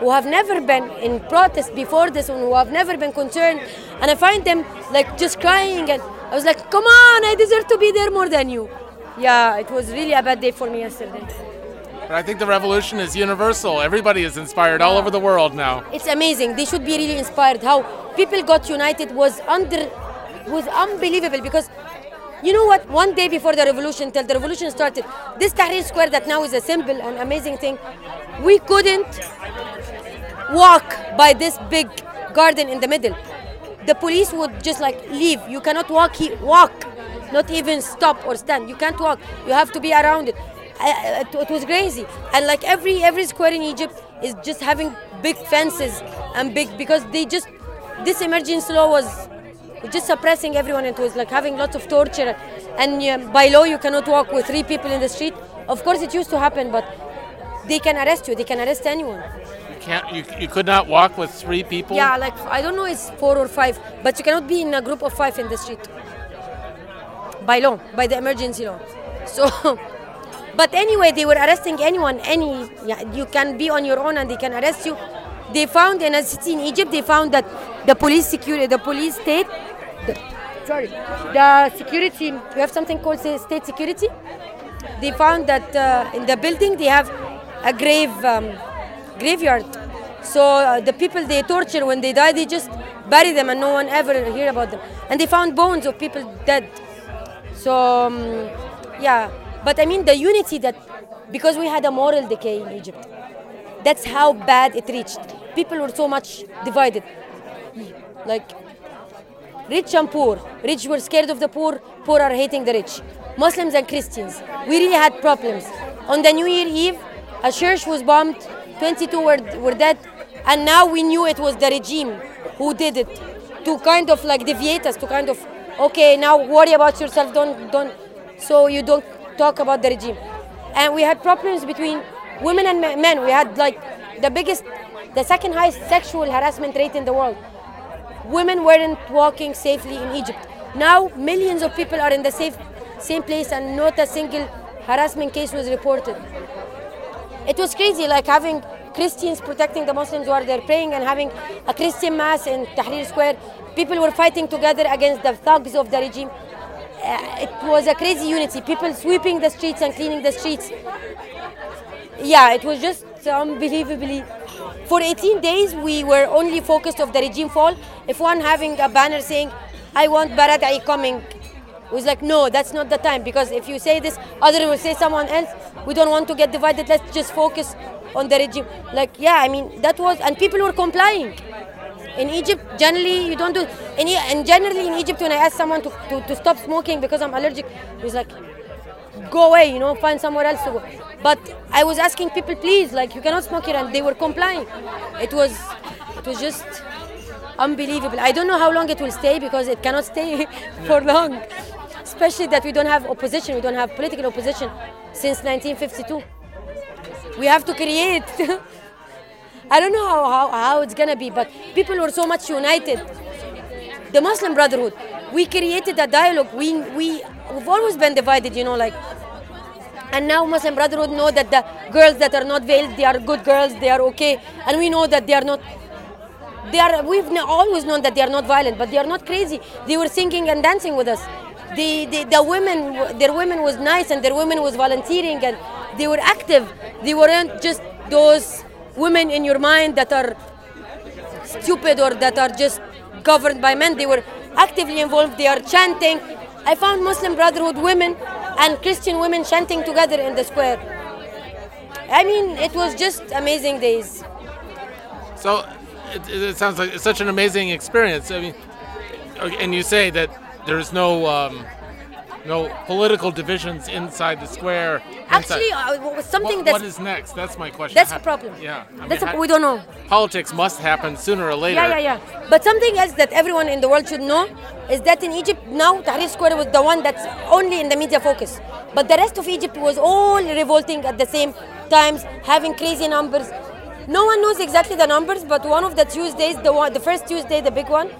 who have never been in protest before this and who have never been concerned and i find them like just crying and i was like come on i deserve to be there more than you. Yeah it was really a bad day for me yesterday. But I think the revolution is universal. Everybody is inspired all over the world now. it's amazing. They should be really inspired. How people got united was under was unbelievable because you know what? One day before the revolution till the revolution started this tahrir square that now is a symbol and amazing thing we couldn't walk by this big garden in the middle the police would just like leave you cannot walk walk not even stop or stand you can't walk you have to be around it it, it was crazy. And like every every square in Egypt is just having big fences and big because they just this emergency law was just suppressing everyone. It was like having lots of torture, and um, by law you cannot walk with three people in the street. Of course, it used to happen, but they can arrest you. They can arrest anyone. Can't. You, you could not walk with three people. Yeah, like I don't know, it's four or five, but you cannot be in a group of five in the street by law, by the emergency law. So, but anyway, they were arresting anyone. Any, yeah, you can be on your own and they can arrest you. They found in a city in Egypt, they found that the police security, the police state, the, sorry, the security. We have something called state security. They found that uh, in the building they have a grave um, graveyard. So uh, the people they torture when they die, they just bury them and no one ever hear about them. And they found bones of people dead. So um, yeah, but I mean the unity that because we had a moral decay in Egypt. That's how bad it reached. People were so much divided. Like rich and poor. Rich were scared of the poor, poor are hating the rich. Muslims and Christians. We really had problems. On the New Year Eve, a church was bombed, 22 were, were dead, and now we knew it was the regime who did it to kind of like deviate us, to kind of, okay, now worry about yourself, don't, don't, so you don't talk about the regime. And we had problems between women and men. We had like the biggest, the second highest sexual harassment rate in the world. Women weren't walking safely in Egypt. Now millions of people are in the safe, same place and not a single harassment case was reported. It was crazy, like having Christians protecting the Muslims while they're praying and having a Christian mass in Tahrir Square. People were fighting together against the thugs of the regime. Uh, it was a crazy unity. People sweeping the streets and cleaning the streets. Yeah, it was just unbelievably. For 18 days, we were only focused of the regime fall. If one having a banner saying, "I want Baradei coming," was like, no, that's not the time because if you say this, other will say someone else. We don't want to get divided. Let's just focus on the regime. Like, yeah, I mean, that was, and people were complying. In Egypt, generally, you don't do, e- and generally in Egypt, when I ask someone to, to, to stop smoking because I'm allergic, it was like, go away, you know, find somewhere else to go. But I was asking people, please, like, you cannot smoke here, and they were complying. It was, it was just unbelievable. I don't know how long it will stay because it cannot stay for long. Especially that we don't have opposition, we don't have political opposition since 1952. We have to create. I don't know how, how, how it's gonna be, but people were so much united. The Muslim Brotherhood, we created a dialogue. We, we, we've always been divided, you know, like and now Muslim Brotherhood know that the girls that are not veiled, they are good girls, they are okay, and we know that they are not. They are. We've always known that they are not violent, but they are not crazy. They were singing and dancing with us. The, the, the women, their women was nice, and their women was volunteering, and they were active. They weren't just those women in your mind that are stupid or that are just governed by men. They were actively involved. They are chanting. I found Muslim Brotherhood women and Christian women chanting together in the square. I mean, it was just amazing days. So it, it sounds like such an amazing experience. I mean, and you say that there's no um, no political divisions inside the square. inside- Actually, uh, it something what, that's what is next? That's my question. that's the problem. Yeah, I That's mean, a, we don't know. Politics must happen sooner or later. Yeah, yeah, yeah. But something else that everyone in the world should know is that in Egypt now Tahrir Square was the one that's only in the media focus. But the rest of Egypt was all revolting at the same times, having crazy numbers. No one knows exactly the numbers, but one of the Tuesdays, the one, the first Tuesday, the big one,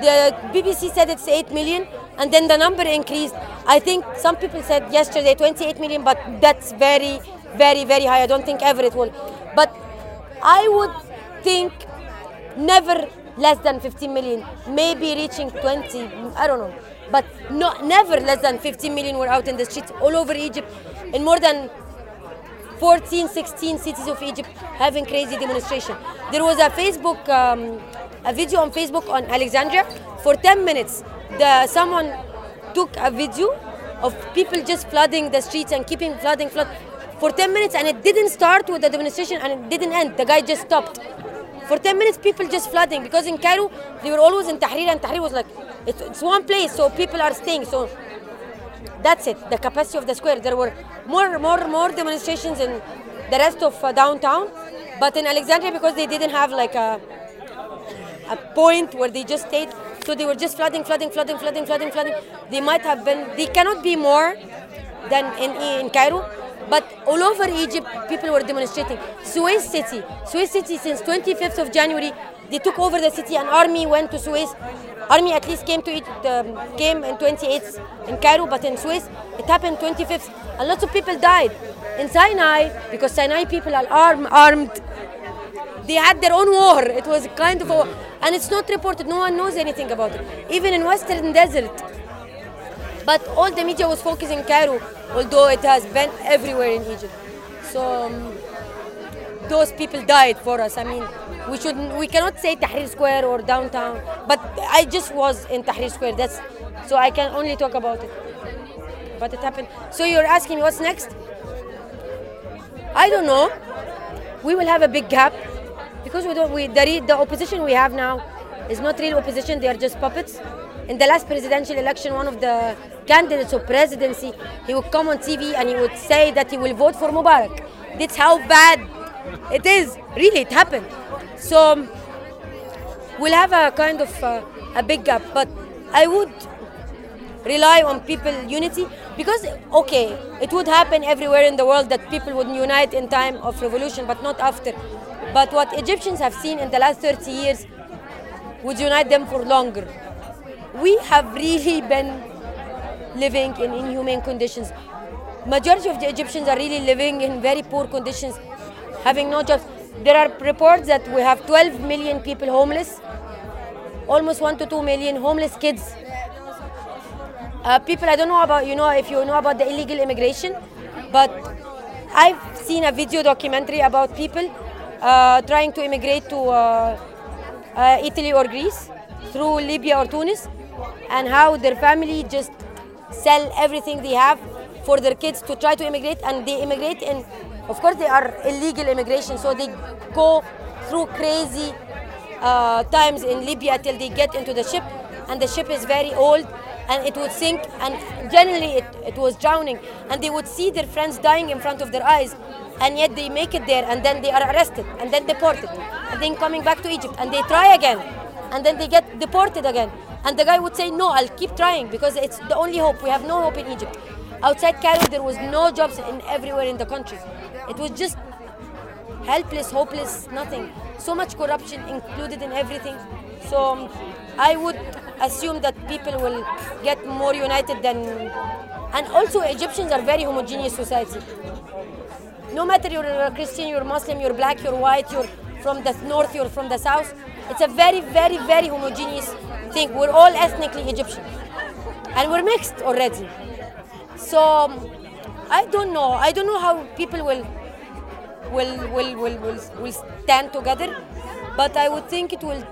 the BBC said it's 8 million, and then the number increased. I think some people said yesterday 28 million, but that's very, very, very high. I don't think ever it will. But I would think never less than 15 million, maybe reaching 20, I don't know. But no, never less than 15 million were out in the streets all over Egypt in more than 14, 16 cities of Egypt having crazy demonstration. There was a Facebook, um, a video on Facebook on Alexandria for 10 minutes. The, someone took a video of people just flooding the streets and keeping flooding flood for 10 minutes and it didn't start with the demonstration and it didn't end. The guy just stopped. For 10 minutes, people just flooding because in Cairo, they were always in Tahrir and Tahrir was like, it's, it's one place, so people are staying. So That's it. The capacity of the square. There were more, more, more demonstrations in the rest of uh, downtown, but in Alexandria because they didn't have like a a point where they just stayed. So they were just flooding, flooding, flooding, flooding, flooding, flooding. They might have been. They cannot be more than in in Cairo, but all over Egypt, people were demonstrating. Suez City, Suez City, since 25th of January, they took over the city. An army went to Suez. Army at least came to it, um, came in 28th in Cairo, but in Suez it happened 25th, and lots of people died. In Sinai, because Sinai people are arm, armed, they had their own war. It was kind of a, and it's not reported. No one knows anything about it. Even in Western Desert. But all the media was focusing Cairo, although it has been everywhere in Egypt. So um, those people died for us. I mean, we shouldn't, we cannot say Tahrir Square or downtown. But I just was in Tahrir Square. That's so I can only talk about it. But it happened. So you're asking what's next? I don't know. We will have a big gap because we don't. We the, the opposition we have now is not real opposition. They are just puppets. In the last presidential election, one of the candidates of presidency, he would come on TV and he would say that he will vote for Mubarak. That's how bad it is. Really, it happened. So we'll have a kind of uh, a big gap. But I would rely on people unity because okay it would happen everywhere in the world that people would unite in time of revolution but not after but what egyptians have seen in the last 30 years would unite them for longer. We have really been living in inhumane conditions. Majority of the egyptians are really living in very poor conditions having no jobs. There are reports that we have 12 million people homeless almost 1 to 2 million homeless kids. Uh, people I don't know about you know if you know about the illegal immigration, but I've seen a video documentary about people trying to immigrate to uh, uh, Italy or Greece through Libya or Tunis, and how their family just sell everything they have for their kids to try to immigrate, and they immigrate and of course, they are illegal immigration, so they go through crazy uh, times in Libya till they get into the ship, and the ship is very old and it would sink and generally it, it was drowning. And they would see their friends dying in front of their eyes and yet they make it there and then they are arrested and then deported. And then coming back to Egypt and they try again and then they get deported again. And the guy would say no I'll keep trying because it's the only hope. We have no hope in Egypt. Outside Cairo there was no jobs in everywhere in the country. It was just helpless hopeless nothing. So much corruption included in everything. So um, I would assume that people will get more united than and also Egyptians are very homogeneous society. No matter you're a Christian you're Muslim you're black you're white you're from the north you're from the south it's a very very very homogeneous thing. We're all ethnically Egyptian. And we're mixed already. So um, I don't know. I don't know how people will will will will will, will stand together but I would think it will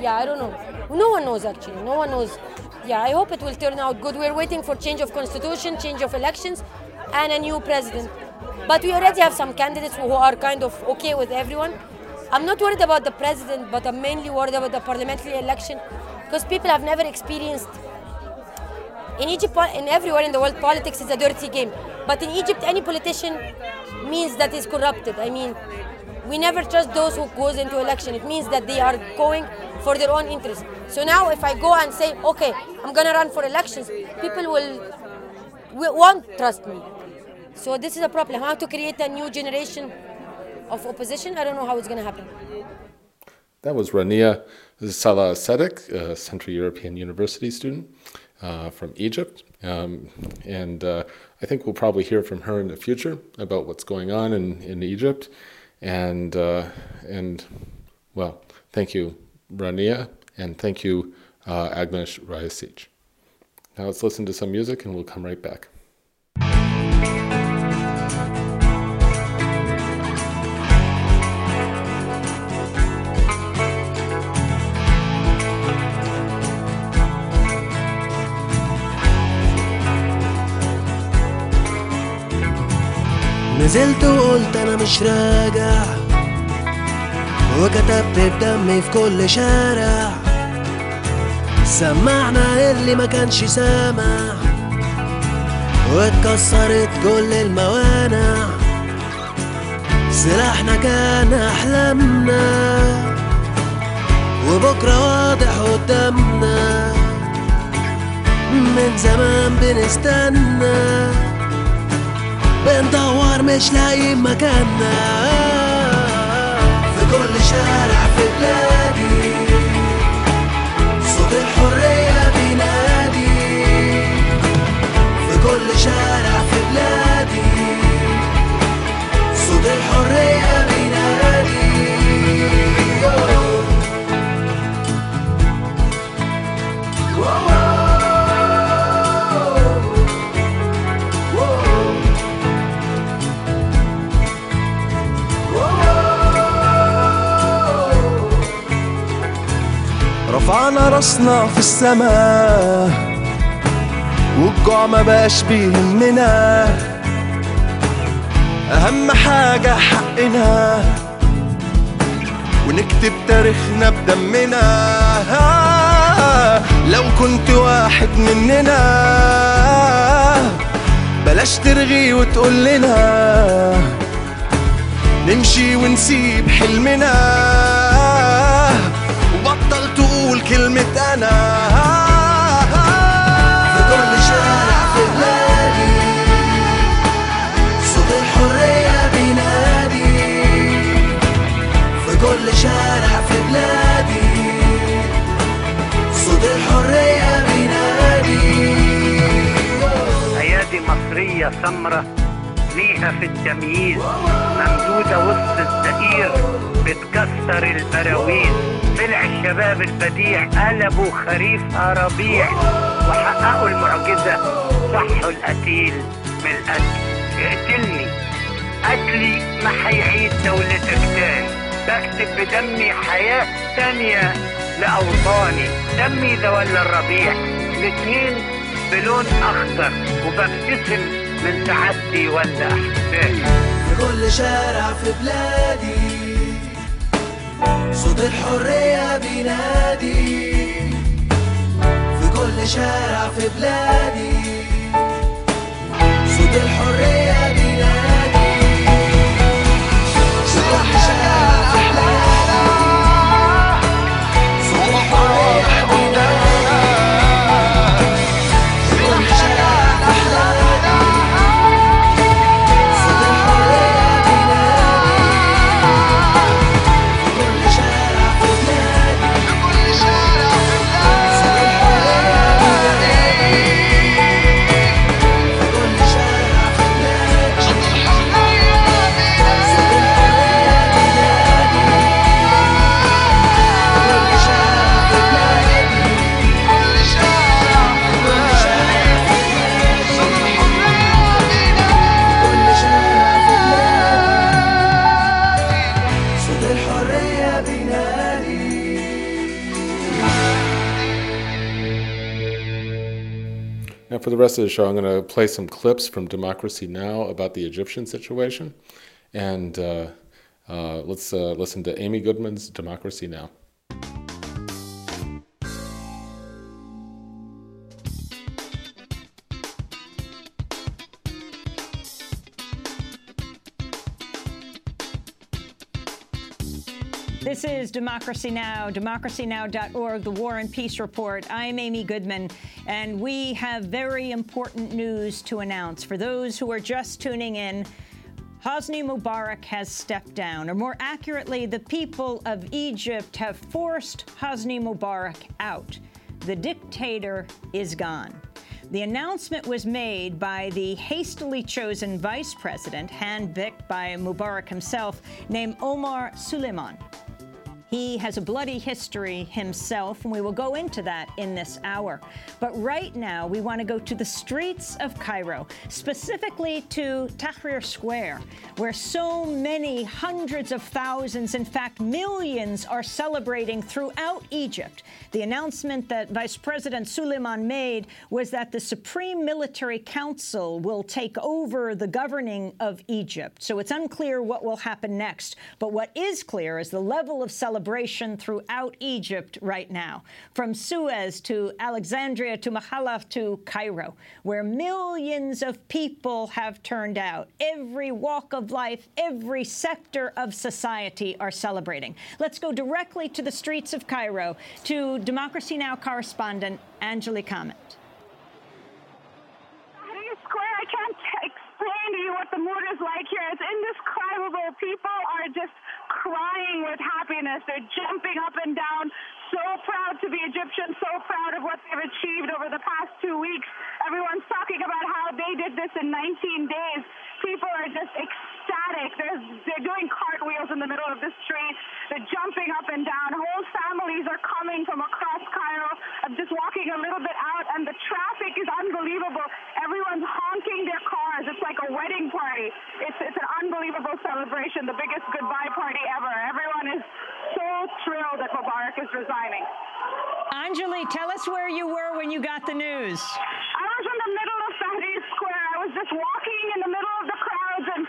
yeah I don't know. No one knows actually. No one knows. Yeah I hope it will turn out good. We're waiting for change of constitution change of elections and a new president. But we already have some candidates who are kind of okay with everyone. I'm not worried about the president but I'm mainly worried about the parliamentary election because people have never experienced in Egypt in everywhere in the world politics is a dirty game. But in Egypt any politician means that is corrupted. I mean we never trust those who goes into election. It means that they are going for their own interest. So now if I go and say okay I'm gonna run for elections people will, will won't trust me. So this is a problem. How to create a new generation of opposition? I don't know how it's gonna happen. That was Rania Salah Sedek, a Central European University student uh, from Egypt. Um, and uh, I think we'll probably hear from her in the future about what's going on in, in Egypt. And, uh, and, well, thank you, Rania, and thank you, uh, Agnes Rajasic. Now let's listen to some music and we'll come right back. نزلت وقلت أنا مش راجع. وكتبت بدمي في كل شارع. سمعنا اللي ما كانش سامع. واتكسرت كل الموانع. سلاحنا كان أحلامنا. وبكرة واضح قدامنا. من زمان بنستنى. بندور مش لاقيين مكاننا. في كل شارع في بلادي رفعنا راسنا في السماء والجوع ما بقاش بيهمنا. أهم حاجة حقنا ونكتب تاريخنا بدمنا. لو كنت واحد مننا بلاش ترغي وتقول لنا. نمشي ونسيب حلمنا. كلمة أنا. في كل شارع في بلادي. صوت الحرية بينادي. في كل شارع في بلادي. صوت الحرية بينادي. أيادي مصرية سمرة ليها في التمييز ممدودة وسط الزئير بتكسر البراويز. طلع الشباب البديع قلبوا خريفها ربيع وحققوا المعجزة صحوا القتيل من القتل. اقتلني. قتلي ما هيعيد دولتك تاني بكتب بدمي حياة تانية لأوطاني. دمي ده ولا الربيع. الاتنين بلون أخضر وببتسم من سعادتي ولا إحساسي في كل شارع في بلادي صوت الحرية بينادي في كل شارع في بلادي. صوت الحرية for the rest of the show, I'm going to play some clips from Democracy Now! about the Egyptian situation. And uh, uh, let's uh, listen to Amy Goodman's Democracy Now! This is Democracy Now!, democracynow.org, the War and Peace Report. I'm Amy Goodman, and we have very important news to announce. For those who are just tuning in, Hosni Mubarak has stepped down, or more accurately, the people of Egypt have forced Hosni Mubarak out. The dictator is gone. The announcement was made by the hastily chosen vice president, handpicked by Mubarak himself, named Omar Suleiman. He has a bloody history himself, and we will go into that in this hour. But right now, we want to go to the streets of Cairo, specifically to Tahrir Square, where so many hundreds of thousands, in fact, millions, are celebrating throughout Egypt. The announcement that Vice President Suleiman made was that the Supreme Military Council will take over the governing of Egypt. So it's unclear what will happen next. But what is clear is the level of celebration celebration throughout Egypt right now, from Suez to Alexandria to Mahalaf to Cairo, where millions of people have turned out. Every walk of life, every sector of society are celebrating. Let's go directly to the streets of Cairo to Democracy Now! correspondent Anjali Kamat. Tahrir Square, I can't explain to you what the mood is like here. It's indescribable. People are just crying with happiness. They're jumping up and down, so proud to be Egyptian, so proud of what they've achieved over the past two weeks. Everyone's talking about how they did this in 19 days. People are just They're, they're doing cartwheels in the middle of the street. They're jumping up and down. Whole families are coming from across Cairo. I'm just walking a little bit out, and the traffic is unbelievable. Everyone's honking their cars. It's like a wedding party. It's, it's an unbelievable celebration, the biggest goodbye party ever. Everyone is so thrilled that Mubarak is resigning. Anjali, tell us where you were when you got the news. I was in the middle of Tahrir Square. I was just walking in the middle of the crowds and,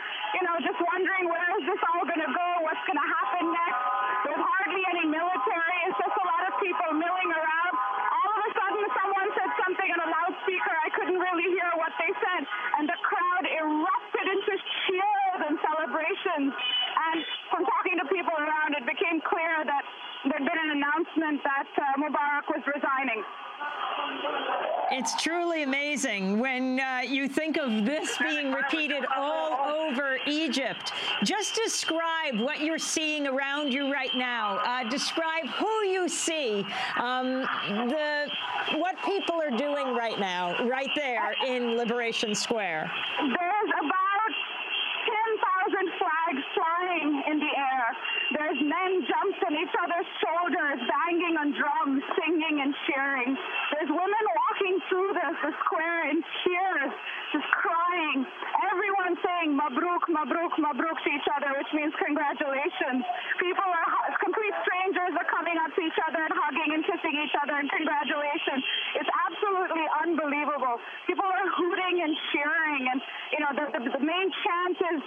you know, just wondering where is this all going to go? What's going to happen next? There's hardly any military. It's just a lot of people milling around. All of a sudden, someone said something on a loudspeaker. I couldn't really hear what they said. And the crowd erupted into cheers and celebrations. And from talking to people around, it became clear that there'd been an announcement that uh, Mubarak was resigning. It's truly amazing when uh, you think of this being repeated all over Egypt. Just describe what you're seeing around you right now. Uh, describe who you see, um, the what people are doing right now, right there in Liberation Square. There's about 10,000 flags flying in the air. There's men jumped on each other's shoulders, banging on drums, singing and cheering. There's women walking through the, the square in tears, just crying. Everyone saying mabruk, mabruk, mabruk to each other, which means congratulations. People are, complete strangers are coming up to each other and hugging and kissing each other and congratulations. It's absolutely unbelievable. People are hooting and cheering and, you know, the, the, the main chant is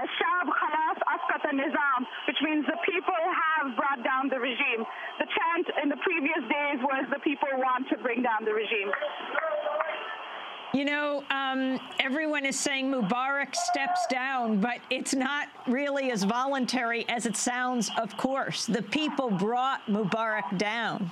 Ashab Khalas Asqat Nizam, which means the people have brought down the regime. The chant in the previous days was the people want to bring down the regime. You know, um, everyone is saying Mubarak steps down, but it's not as voluntary as it sounds, of course. The people brought Mubarak down.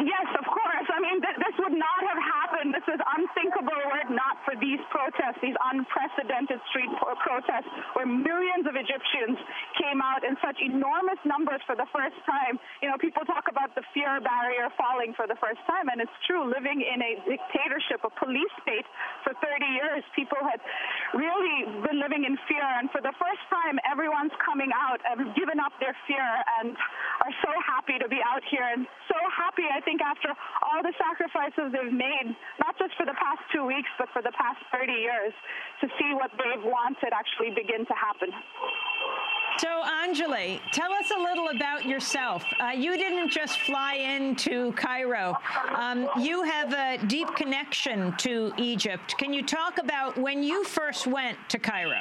Yes, of course. I mean, th- this would not have happened. This is unthinkable were it not for these protests, these unprecedented street protests, where millions of Egyptians came out in such enormous numbers for the first time. You know, people talk about the fear barrier falling for the first time, and it's true. Living in a dictatorship, a police state for 30 years, people had really been living in fear, and for the first time, everyone's coming out and given up their fear and are so happy to be out here and so happy, I think, after all the sacrifices they've made, not just for the past two weeks, but for the past 30 years, to see what they've wanted actually begin to happen. So, Anjali, tell us a little about yourself. Uh, you didn't just fly into Cairo. Um, you have a deep connection to Egypt. Can you talk about when you first went to Cairo?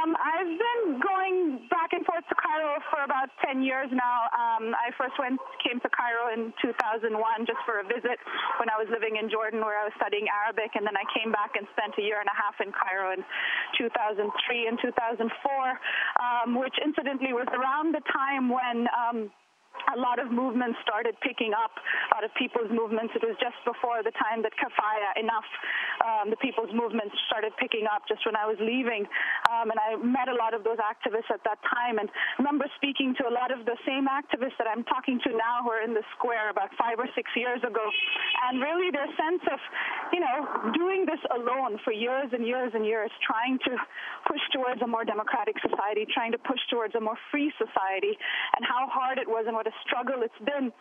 Um, I've been going back and forth to Cairo for about 10 years now. Um, I first went came to Cairo in 2001 just for a visit when I was living in Jordan where I was studying Arabic, and then I came back and spent a year and a half in Cairo in 2003 and 2004, um, which incidentally was around the time when. A lot of movements started picking up, a lot of people's movements. It was just before the time that Kafaya, enough, um, the people's movements started picking up just when I was leaving. Um, and I met a lot of those activists at that time and remember speaking to a lot of the same activists that I'm talking to now who are in the square about five or six years ago. And really their sense of, you know, doing this alone for years and years and years, trying to push towards a more democratic society, trying to push towards a more free society, and how hard it was and what struggle it's been.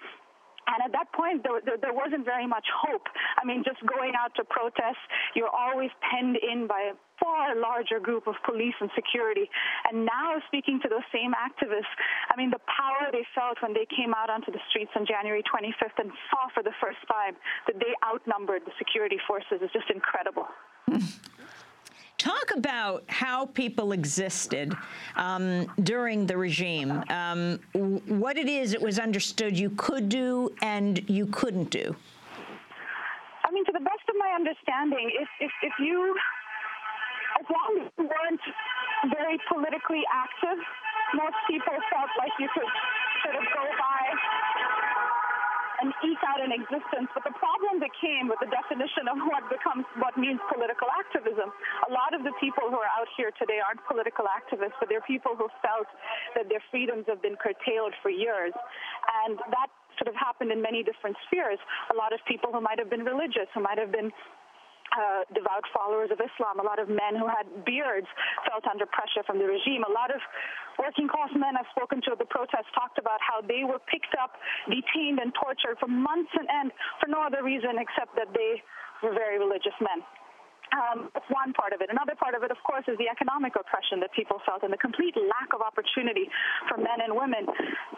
And at that point, there, there, there, wasn't very much hope. I mean, just going out to protest, you're always penned in by a far larger group of police and security. And now, speaking to those same activists, I mean, the power they felt when they came out onto the streets on January 25th and saw for the first time that they outnumbered the security forces is just incredible. Talk about how people existed um, during the regime. Um, what it is it was understood you could do and you couldn't do. I mean, to the best of my understanding, if if, if you, as long as you weren't very politically active, most people felt like you could sort of go by and eke out an existence. But the problem that came with the definition of what becomes what means political activism, a lot of the people who are out here today aren't political activists, but they're people who felt that their freedoms have been curtailed for years. And that sort of happened in many different spheres. A lot of people who might have been religious, who might have been uh, devout followers of Islam. A lot of men who had beards felt under pressure from the regime. A lot of working class men I've spoken to at the protest talked about how they were picked up, detained, and tortured for months on end for no other reason except that they were very religious men. Um, one part of it. Another part of it, of course, is the economic oppression that people felt and the complete lack of opportunity for men and women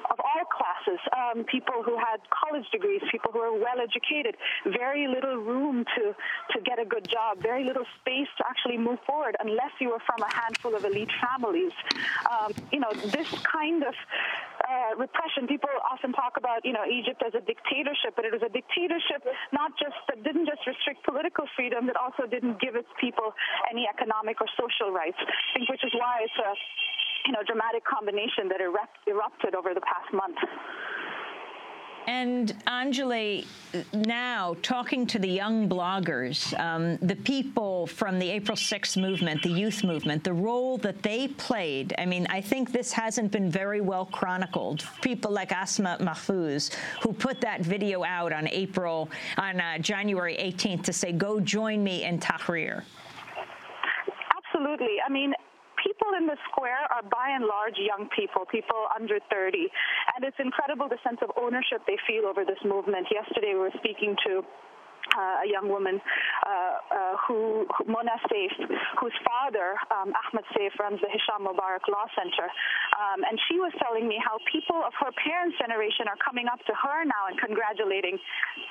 of all classes. Um, people who had college degrees, people who were well educated, very little room to, to get a good job, very little space to actually move forward unless you were from a handful of elite families. Um, you know, this kind of uh, repression, people often talk about, you know, Egypt as a dictatorship, but it was a dictatorship not just that didn't just restrict political freedom, that also didn't give its people any economic or social rights. I think which is why it's a you know dramatic combination that erupt, erupted over the past month. And Anjali, now talking to the young bloggers, um, the people from the April 6th movement, the youth movement, the role that they played, I mean, I think this hasn't been very well chronicled. People like Asma Mahfouz, who put that video out on April, on uh, January 18th to say, go join me in Tahrir. Absolutely. I mean, people in the square are by and large young people, people under 30. And it's incredible the sense of ownership they feel over this movement. Yesterday we were speaking to uh, a young woman uh, uh, who, Mona Saif, whose father um, Ahmed Saif runs the Hisham Mubarak Law Center, um, and she was telling me how people of her parents' generation are coming up to her now and congratulating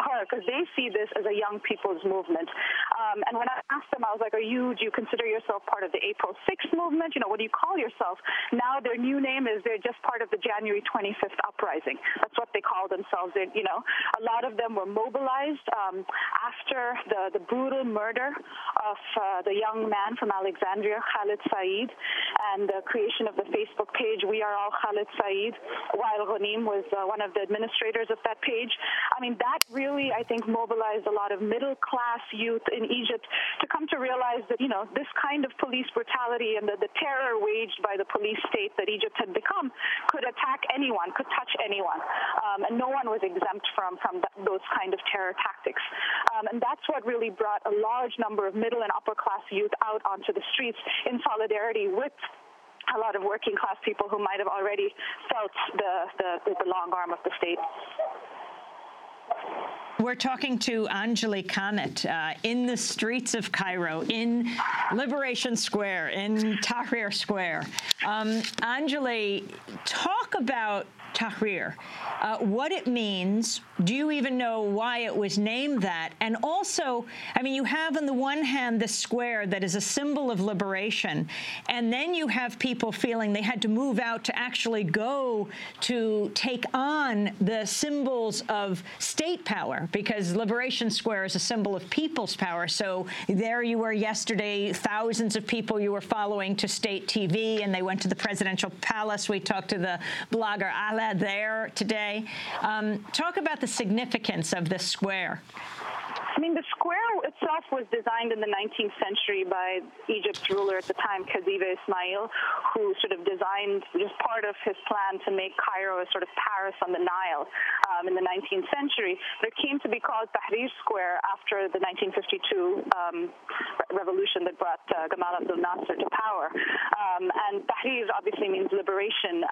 her because they see this as a young people's movement. Um, and when I asked them, I was like, "Are you? Do you consider yourself part of the April 6th movement? You know, what do you call yourself?" Now their new name is they're just part of the January 25th uprising. That's what they call themselves. They're, you know, a lot of them were mobilized. Um, after the, the brutal murder of uh, the young man from Alexandria, Khalid Saeed, and the creation of the Facebook page, We Are All Khalid Saeed, Wael Ghonim was uh, one of the administrators of that page. I mean, that really, I think, mobilized a lot of middle class youth in Egypt to come to realize that, you know, this kind of police brutality and the, the terror waged by the police state that Egypt had become could attack anyone, could touch anyone. Um, and no one was exempt from, from th- those kind of terror tactics. Um, and that's what really brought a large number of middle and upper class youth out onto the streets in solidarity with a lot of working class people who might have already felt the, the, the long arm of the state. We're talking to Anjali Kamat uh, in the streets of Cairo, in Liberation Square, in Tahrir Square. Um, Anjali, talk about Tahrir, uh, what it means. Do you even know why it was named that? And also, I mean, you have on the one hand this square that is a symbol of liberation, and then you have people feeling they had to move out to actually go to take on the symbols of state power because Liberation Square is a symbol of people's power. So there you were yesterday, thousands of people you were following to state TV, and they went to the presidential palace. We talked to the blogger Ala there today. Um, talk about the significance of this square. I mean, the square itself was designed in the 19th century by Egypt's ruler at the time, Khedive Ismail, who sort of designed just part of his plan to make Cairo a sort of Paris on the Nile um, in the 19th century. But it came to be called Tahrir Square after the 1952 um, re- revolution that brought uh, Gamal Abdel Nasser to power. Um, and Tahrir obviously means liberation.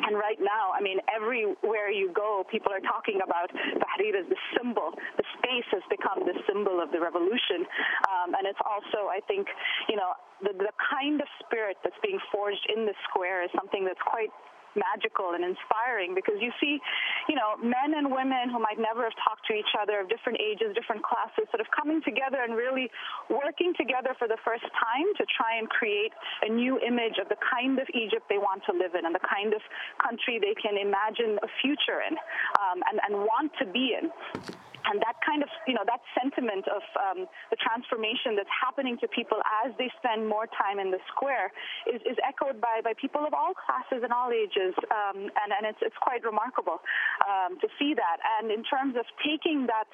And right now, I mean, everywhere you go, people are talking about Tahrir as the symbol. The space has become the symbol of the revolution. Um, and it's also, I think, you know, the, the kind of spirit that's being forged in the square is something that's quite magical and inspiring because you see, you know, men and women who might never have talked to each other of different ages, different classes, sort of coming together and really working together for the first time to try and create a new image of the kind of Egypt they want to live in and the kind of country they can imagine a future in um, and, and want to be in and that kind of you know that sentiment of um, the transformation that's happening to people as they spend more time in the square is, is echoed by, by people of all classes and all ages. Um, and, and it's, it's quite remarkable um, to see that. And in terms of taking that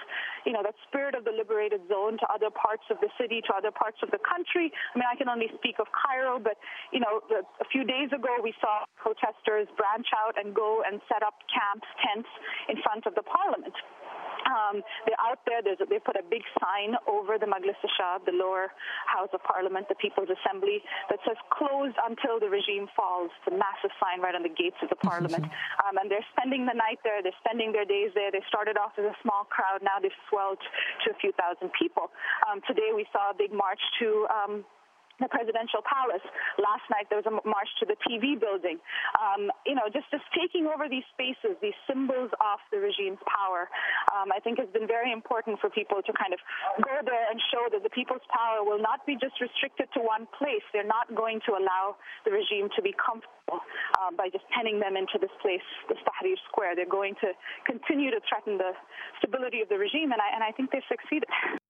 you know that spirit of the liberated zone to other parts of the city to other parts of the country I mean I can only speak of Cairo but you know a few days ago we saw protesters branch out and go and set up camps tents in front of the parliament um, they're out there. There's a, they put a big sign over the Majlis Shab, the lower house of parliament, the People's Assembly, that says closed until the regime falls. It's a massive sign right on the gates of the parliament. Um, and they're spending the night there. They're spending their days there. They started off as a small crowd. Now they've swelled to a few thousand people. Um, today we saw a big march to um, the presidential palace. Last night there was a march to the TV building. Um, you know, just just taking over these spaces, these symbols of the regime's power, um, I think has been very important for people to kind of go there and show that the people's power will not be just restricted to one place. They're not going to allow the regime to be comfortable um, by just penning them into this place, this Tahrir Square. They're going to continue to threaten the stability of the regime, and I and I think they've succeeded.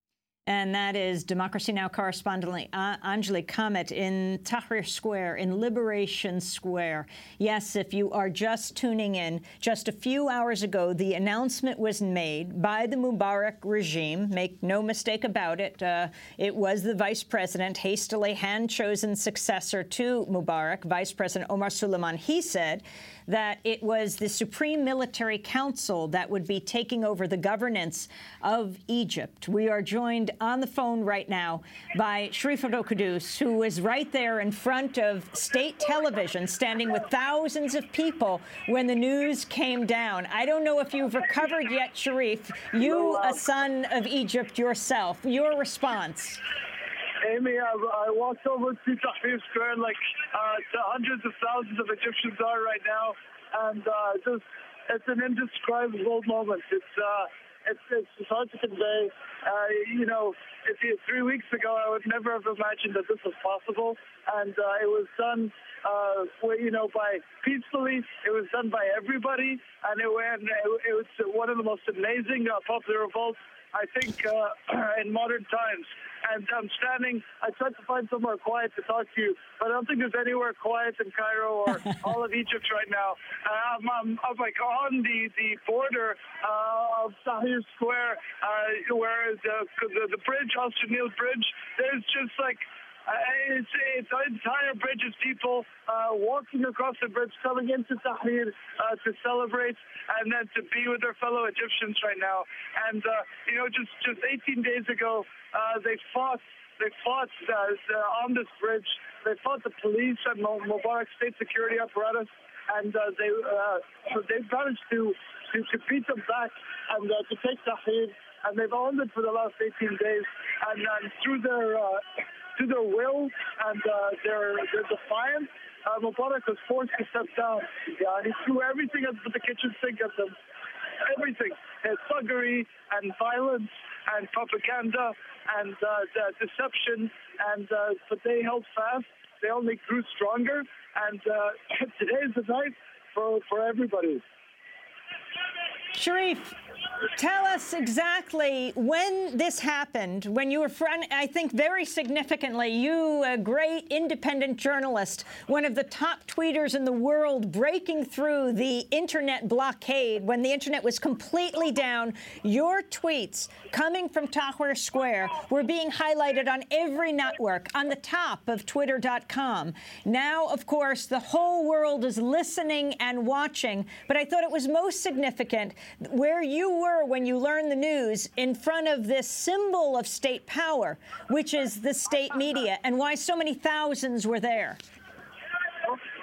And that is Democracy Now! correspondent Anjali Kamat in Tahrir Square, in Liberation Square. Yes, if you are just tuning in, just a few hours ago, the announcement was made by the Mubarak regime. Make no mistake about it. Uh, it was the vice president, hastily hand-chosen successor to Mubarak, Vice President Omar Suleiman. He said that it was the Supreme Military Council that would be taking over the governance of Egypt. We are joined on the phone right now by Sharif Abdel Kouddous, who was right there in front of state television, standing with thousands of people when the news came down. I don't know if you've recovered yet, Sharif. You, a son of Egypt yourself, your response. Amy, I, I walked over to Tahrir Square like uh, hundreds of thousands of Egyptians are right now, and uh, just it's an indescribable moment. It's uh, it's, it's hard to convey. Uh, you know, if you, three weeks ago, I would never have imagined that this was possible, and uh, it was done, uh, you know, by peacefully. It was done by everybody, and it, it, it was one of the most amazing uh, popular revolts I think, uh, in modern times. And I'm standing, I tried to find somewhere quiet to talk to you, but I don't think there's anywhere quiet in Cairo or all of Egypt right now. Uh, I'm, I'm, I'm like on the, the border uh, of Tahrir Square, uh, where the, the, the bridge, Al Shanil Bridge, there's just like uh, it's, it's an entire bridge of people uh, walking across the bridge, coming into Tahrir uh, to celebrate and then to be with their fellow Egyptians right now. And, uh, you know, just, just 18 days ago, uh, they fought they fought on this bridge. They fought the police and Mubarak state security apparatus, and they they managed to, to to beat them back and to take Tahrir. And they've owned it for the last 18 days, and, and through their to their will and uh, their, their defiance, uh, Mubarak was forced to step down. Yeah, he threw everything at the kitchen sink at them. Everything. Uh, thuggery and violence and propaganda and uh, deception. And uh, But they held fast. They only grew stronger. And uh, today is the night for, for everybody. Sharif, tell us exactly when this happened, when you were, I think very significantly, you, a great independent journalist, one of the top tweeters in the world, breaking through the internet blockade when the internet was completely down. Your tweets coming from Tahrir Square were being highlighted on every network, on the top of twitter.com. Now, of course, the whole world is listening and watching, but I thought it was most significant where you were when you learned the news in front of this symbol of state power, which is the state media, and why so many thousands were there.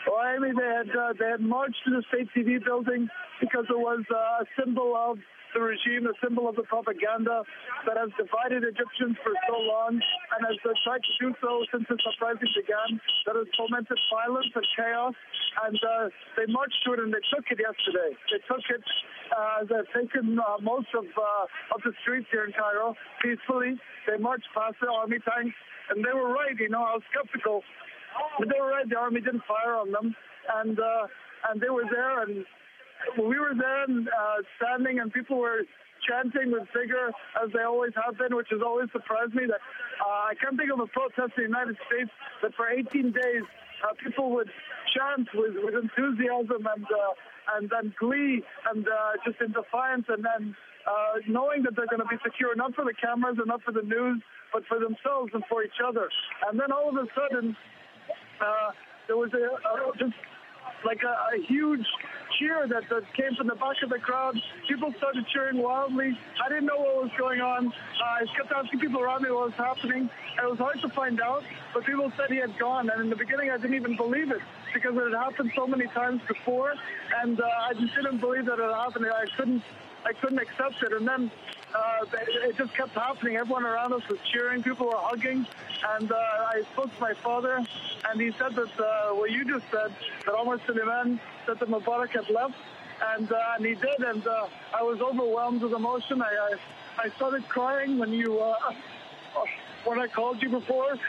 Well, I mean, they had uh, they had marched to the state TV building because it was uh, a symbol of the regime, a symbol of the propaganda that has divided Egyptians for so long and has tried to do so since this uprising began, that has fomented violence and chaos. And uh, they marched to it and they took it yesterday. They took it. Uh, they've taken uh, most of uh, of the streets here in Cairo peacefully. They marched past the army tanks, and they were right. You know, I was skeptical, but they were right. The army didn't fire on them, and uh, and they were there, and we were there and, uh, standing, and people were chanting with vigor as they always have been, which has always surprised me. That uh, I can't think of a protest in the United States that for 18 days uh, people would chant with, with enthusiasm and uh, and then glee and uh, just in defiance, and then uh, knowing that they're going to be secure not for the cameras and not for the news, but for themselves and for each other. And then all of a sudden, uh, there was a, a just like a, a huge cheer that, that came from the back of the crowd. People started cheering wildly. I didn't know what was going on. Uh, I kept asking people around me what was happening. It was hard to find out, but people said he had gone. And in the beginning, I didn't even believe it because it had happened so many times before, and uh, I just didn't believe that it happened. I couldn't, I couldn't accept it. And then uh, it just kept happening. Everyone around us was cheering. People were hugging. And uh, I spoke to my father, and he said that uh, what you just said, that Omar Suleiman said that Mubarak had left. And, uh, and he did, and uh, I was overwhelmed with emotion. I, I, I started crying when you uh, when I called you before.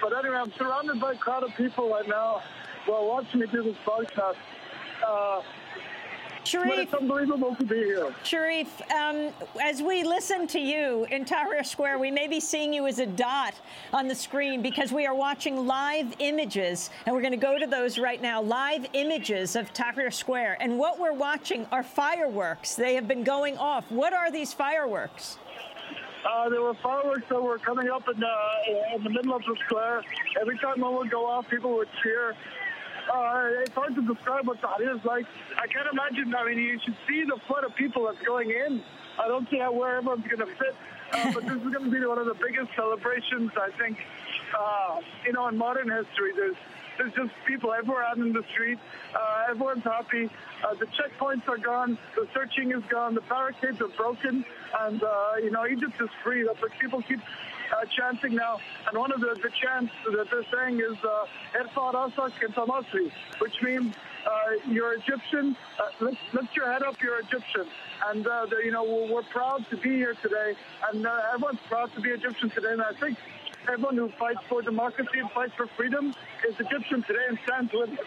But anyway, I'm surrounded by a crowd of people right now are watching me do this podcast. Uh, Sharif, but it's unbelievable to be here. Sharif, um, as we listen to you in Tahrir Square, we may be seeing you as a dot on the screen because we are watching live images, and we're going to go to those right now live images of Tahrir Square. And what we're watching are fireworks. They have been going off. What are these fireworks? Uh, there were fireworks that were coming up in, uh, in the middle of the square. Every time one would go off, people would cheer. Uh, it's hard to describe what Tahrir is like. I can't imagine. I mean, you should see the flood of people that's going in. I don't see how where everyone's going to fit. Uh, but this is going to be one of the biggest celebrations, I think, uh, you know, in modern history. There's there's just people everywhere out in the street. Uh, everyone's happy. Uh, the checkpoints are gone. The searching is gone. The barricades are broken. And, uh, you know, Egypt is free. That's what people keep uh, chanting now. And one of the, the chants that they're saying is uh, rasak enta which means uh, you're Egyptian. Uh, lift, lift your head up, you're Egyptian. And, uh, the, you know, we're, we're proud to be here today. And uh, everyone's proud to be Egyptian today. And I think everyone who fights for democracy and fights for freedom is Egyptian today and stands with us.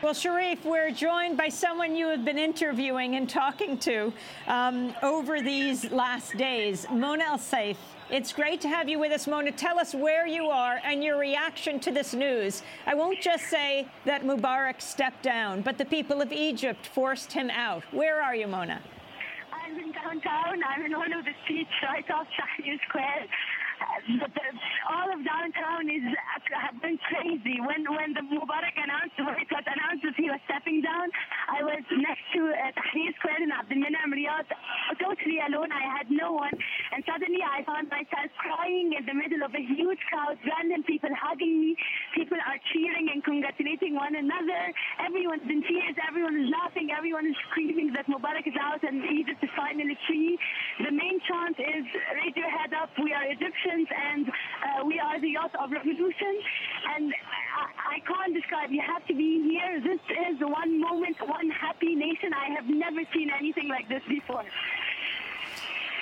Well, Sharif, we're joined by someone you have been interviewing and talking to um, over these last days, Mona El Saif. It's great to have you with us, Mona. Tell us where you are and your reaction to this news. I won't just say that Mubarak stepped down, but the people of Egypt forced him out. Where are you, Mona? I'm in downtown. I'm in one of the streets right off Tahrir Square. All of downtown is have been crazy. When when the Mubarak announced, when it was announced that he was stepping down, I was next to uh, Tahrir Square in Abdel Menam Riyadh, totally alone. I had no one, and suddenly I found myself crying in the middle of a huge crowd, random people hugging me. People are cheering and congratulating one another. Everyone's in tears. Everyone is laughing. Everyone is screaming that Mubarak is out and Egypt is finally free. The main chant is raise your head up. We are Egyptians and uh, we are the youth of revolution. And I, I can't describe. You have to be here. This is one moment, one happy nation. I have never seen anything like this before.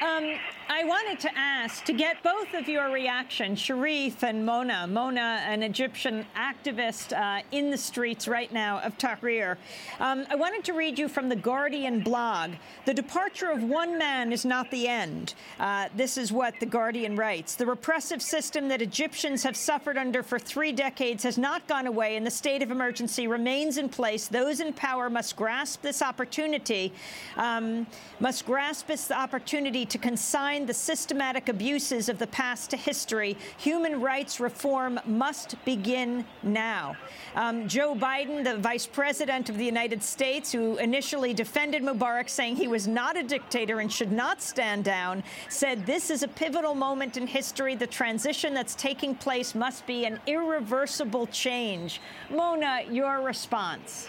Um, I wanted to ask to get both of your reaction, Sharif and Mona. Mona, an Egyptian activist uh, in the streets right now of Tahrir. Um, I wanted to read you from the Guardian blog. The departure of one man is not the end. Uh, this is what the Guardian writes. The repressive system that Egyptians have suffered under for three decades has not gone away, and the state of emergency remains in place. Those in power must grasp this opportunity, um, must grasp this opportunity to consign the systematic abuses of the past to history. Human rights reform must begin now. Um, Joe Biden, the vice president of the United States, who initially defended Mubarak, saying he was not a dictator and should not stand down, said this is a pivotal moment in history. The transition that's taking place must be an irreversible change. Mona, your response.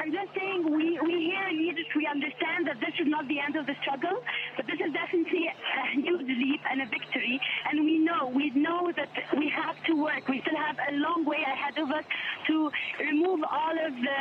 I'm just saying we, we here in Egypt, we understand that this is not the end of the struggle, but this is definitely a huge leap and a victory. And we know, we know that we have to work. We still have a long way ahead of us to remove all of the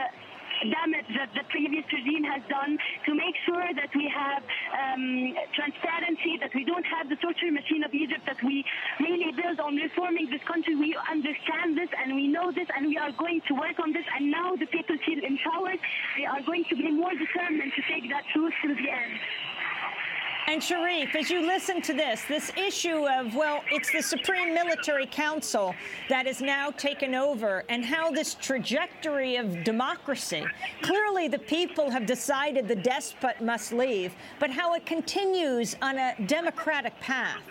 damage that the previous regime has done to make sure that we have um, transparency, that we don't have the torture machine of Egypt, that we really build on reforming this country. We understand this and we know this and we are going to work on this. And now the people feel empowered. They are going to be more determined to take that truth to the end. And Sharif, as you listen to this, this issue of, well, it's the Supreme Military Council that is now taken over, and how this trajectory of democracy, clearly the people have decided the despot must leave, but how it continues on a democratic path.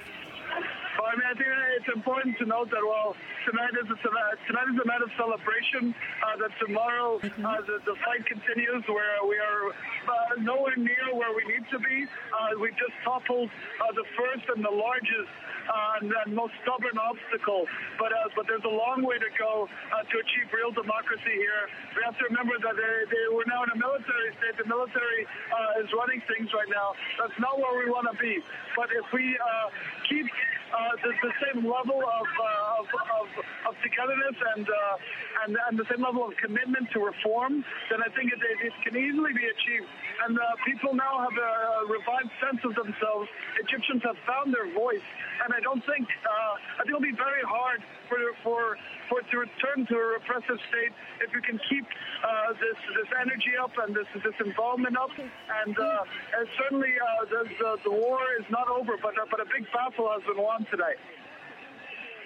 I mean, I think it's important to note that while tonight is a tonight is a night of celebration, uh, that tomorrow uh, the, the fight continues where we are uh, nowhere near where we need to be. Uh, we just toppled uh, the first and the largest uh, and, and most stubborn obstacle, but uh, but there's a long way to go uh, to achieve real democracy here. We have to remember that they, they we're now in a military state. The military uh, is running things right now. That's not where we want to be. But if we uh, keep uh, the, the same level of, uh, of, of, of togetherness and, uh, and and the same level of commitment to reform, then I think it, it, it can easily be achieved. And uh, people now have a revived sense of themselves. Egyptians have found their voice, and I don't think uh, I think it'll be very hard for for for to return to a repressive state if you can keep uh, this this energy up and this this involvement up. And, uh, and certainly uh, the, the the war is not over, but uh, but a big battle has been won today.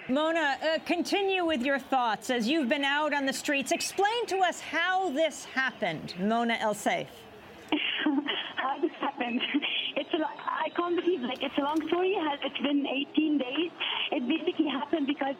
Mona, uh, continue with your thoughts as you've been out on the streets. Explain to us how this happened, Mona El Saif. How this happened. It's I can't believe like it's a long story. It's been 18 days. It basically happened because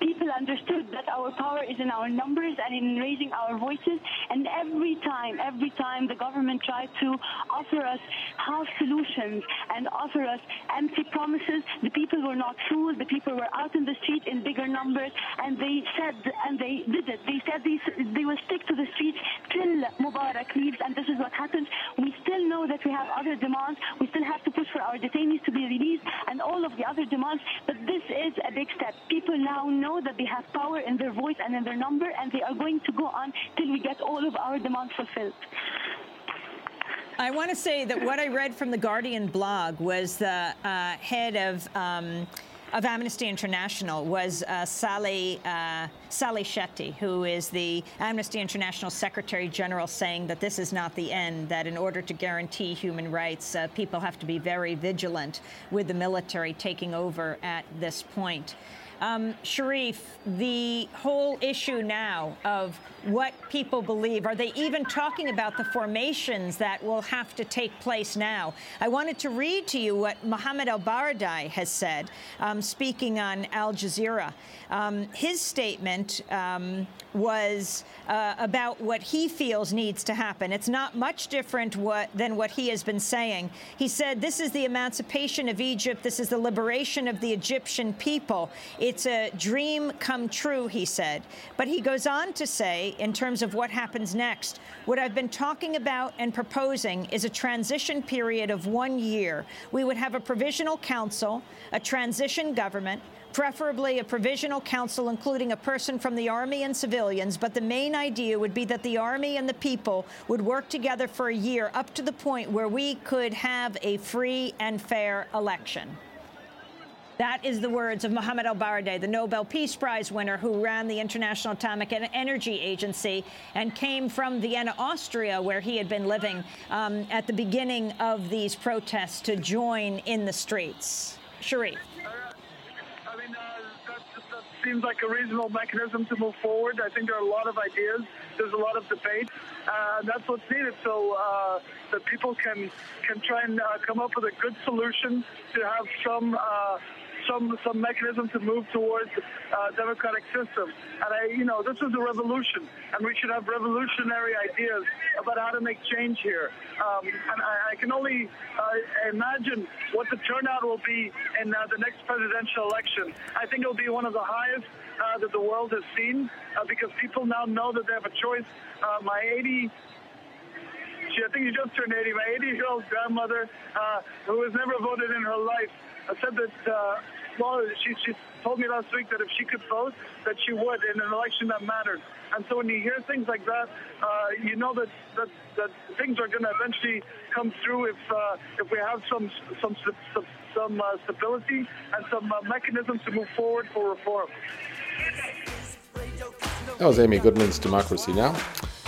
people understood that our power is in our numbers and in raising our voices. And every time, every time the government tried to offer us half solutions and offer us empty promises, the people were not fooled. The people were out in the street in bigger numbers, and they said and they did it. They said they, they will stick to the streets till Mubarak leaves, and this is what happened. We still know that we have other demands. We still have to push for our detainees to be released and all of the other demands. But this is a big step. People now know that they have power in their voice and in their number, and they are going to go on till we get all of our demands fulfilled. I want to say that what I read from the Guardian blog was the uh, head of. Um, of Amnesty International was uh, Salil uh, Salil Shetty, who is the Amnesty International Secretary General, saying that this is not the end. That in order to guarantee human rights, uh, people have to be very vigilant with the military taking over at this point. Um, Sharif, the whole issue now of what people believe, are they even talking about the formations that will have to take place now? I wanted to read to you what Mohammed ElBaradei has said, um, speaking on Al Jazeera. Um, his statement um, was uh, about what he feels needs to happen. It's not much different what, than what he has been saying. He said, This is the emancipation of Egypt. This is the liberation of the Egyptian people. It's a dream come true, he said. But he goes on to say, in terms of what happens next, what I've been talking about and proposing is a transition period of one year. We would have a provisional council, a transition government, preferably a provisional council including a person from the army and civilians. But the main idea would be that the army and the people would work together for a year up to the point where we could have a free and fair election. That is the words of Mohamed ElBaradei, the Nobel Peace Prize winner who ran the International Atomic Energy Agency and came from Vienna, Austria, where he had been living um, at the beginning of these protests to join in the streets. Sharif. I mean, uh, that's seems like a reasonable mechanism to move forward. I think there are a lot of ideas. There's a lot of debate, uh, that's what's needed. So uh, that people can can try and uh, come up with a good solution to have some. Some some mechanism to move towards uh, democratic system. And I, you know, this is a revolution, and we should have revolutionary ideas about how to make change here. Um, and I, I can only uh, imagine what the turnout will be in uh, the next presidential election. I think it'll be one of the highest uh, that the world has seen uh, because people now know that they have a choice. My 80 she, I think she just turned 80. My 80 year old grandmother, uh, who has never voted in her life, uh, said that, uh, she, she told me last week that if she could vote, that she would in an election that mattered. And so when you hear things like that, uh, you know that, that, that things are going to eventually come through if, uh, if we have some, some, some, some uh, stability and some uh, mechanism to move forward for reform. That was Amy Goodman's Democracy Now!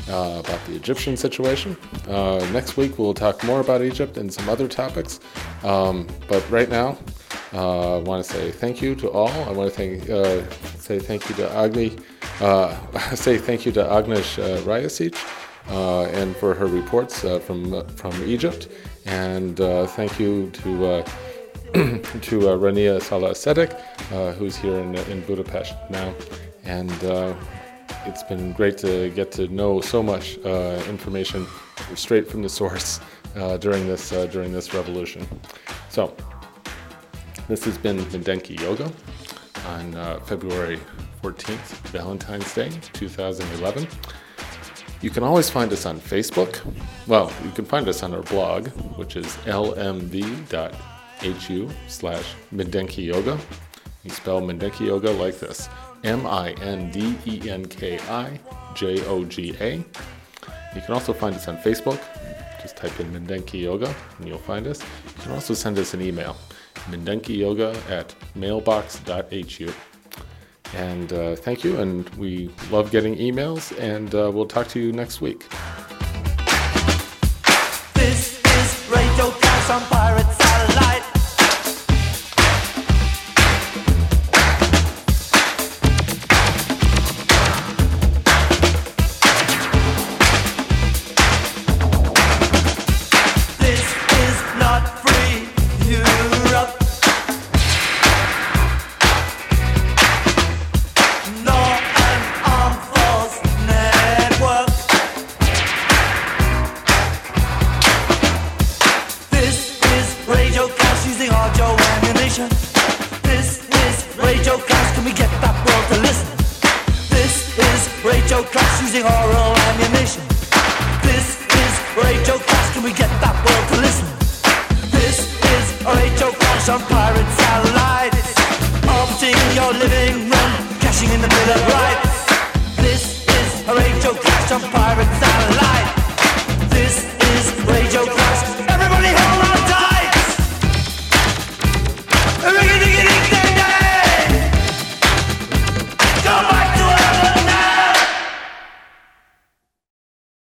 Uh, about the Egyptian situation. Uh, next week we'll talk more about Egypt and some other topics. Um, but right now, uh, I want to say thank you to all. I want to thank, uh, say thank you to Agni, uh, say thank you to Agnes uh, Ryasic, uh, and for her reports uh, from from Egypt, and uh, thank you to. To Rania Salah Sedek, who's here in, in Budapest now. And it's been great to get to know so much information straight from the source during this during this revolution. So this has been Mindenki Joga on uh, February 14th, Valentine's Day, 2011. You can always find us on Facebook. Well, you can find us on our blog, which is lmv.hu slash Mindenki Joga. You spell Mindenki Joga like this M I N D E N K I J O G A. You can also find us on Facebook. Just type in Mindenki Joga and you'll find us. You can also send us an email, mindenkijoga at mailbox.hu. And uh, thank you, and we love getting emails, and uh, we'll talk to you next week. This is Radio on Pirate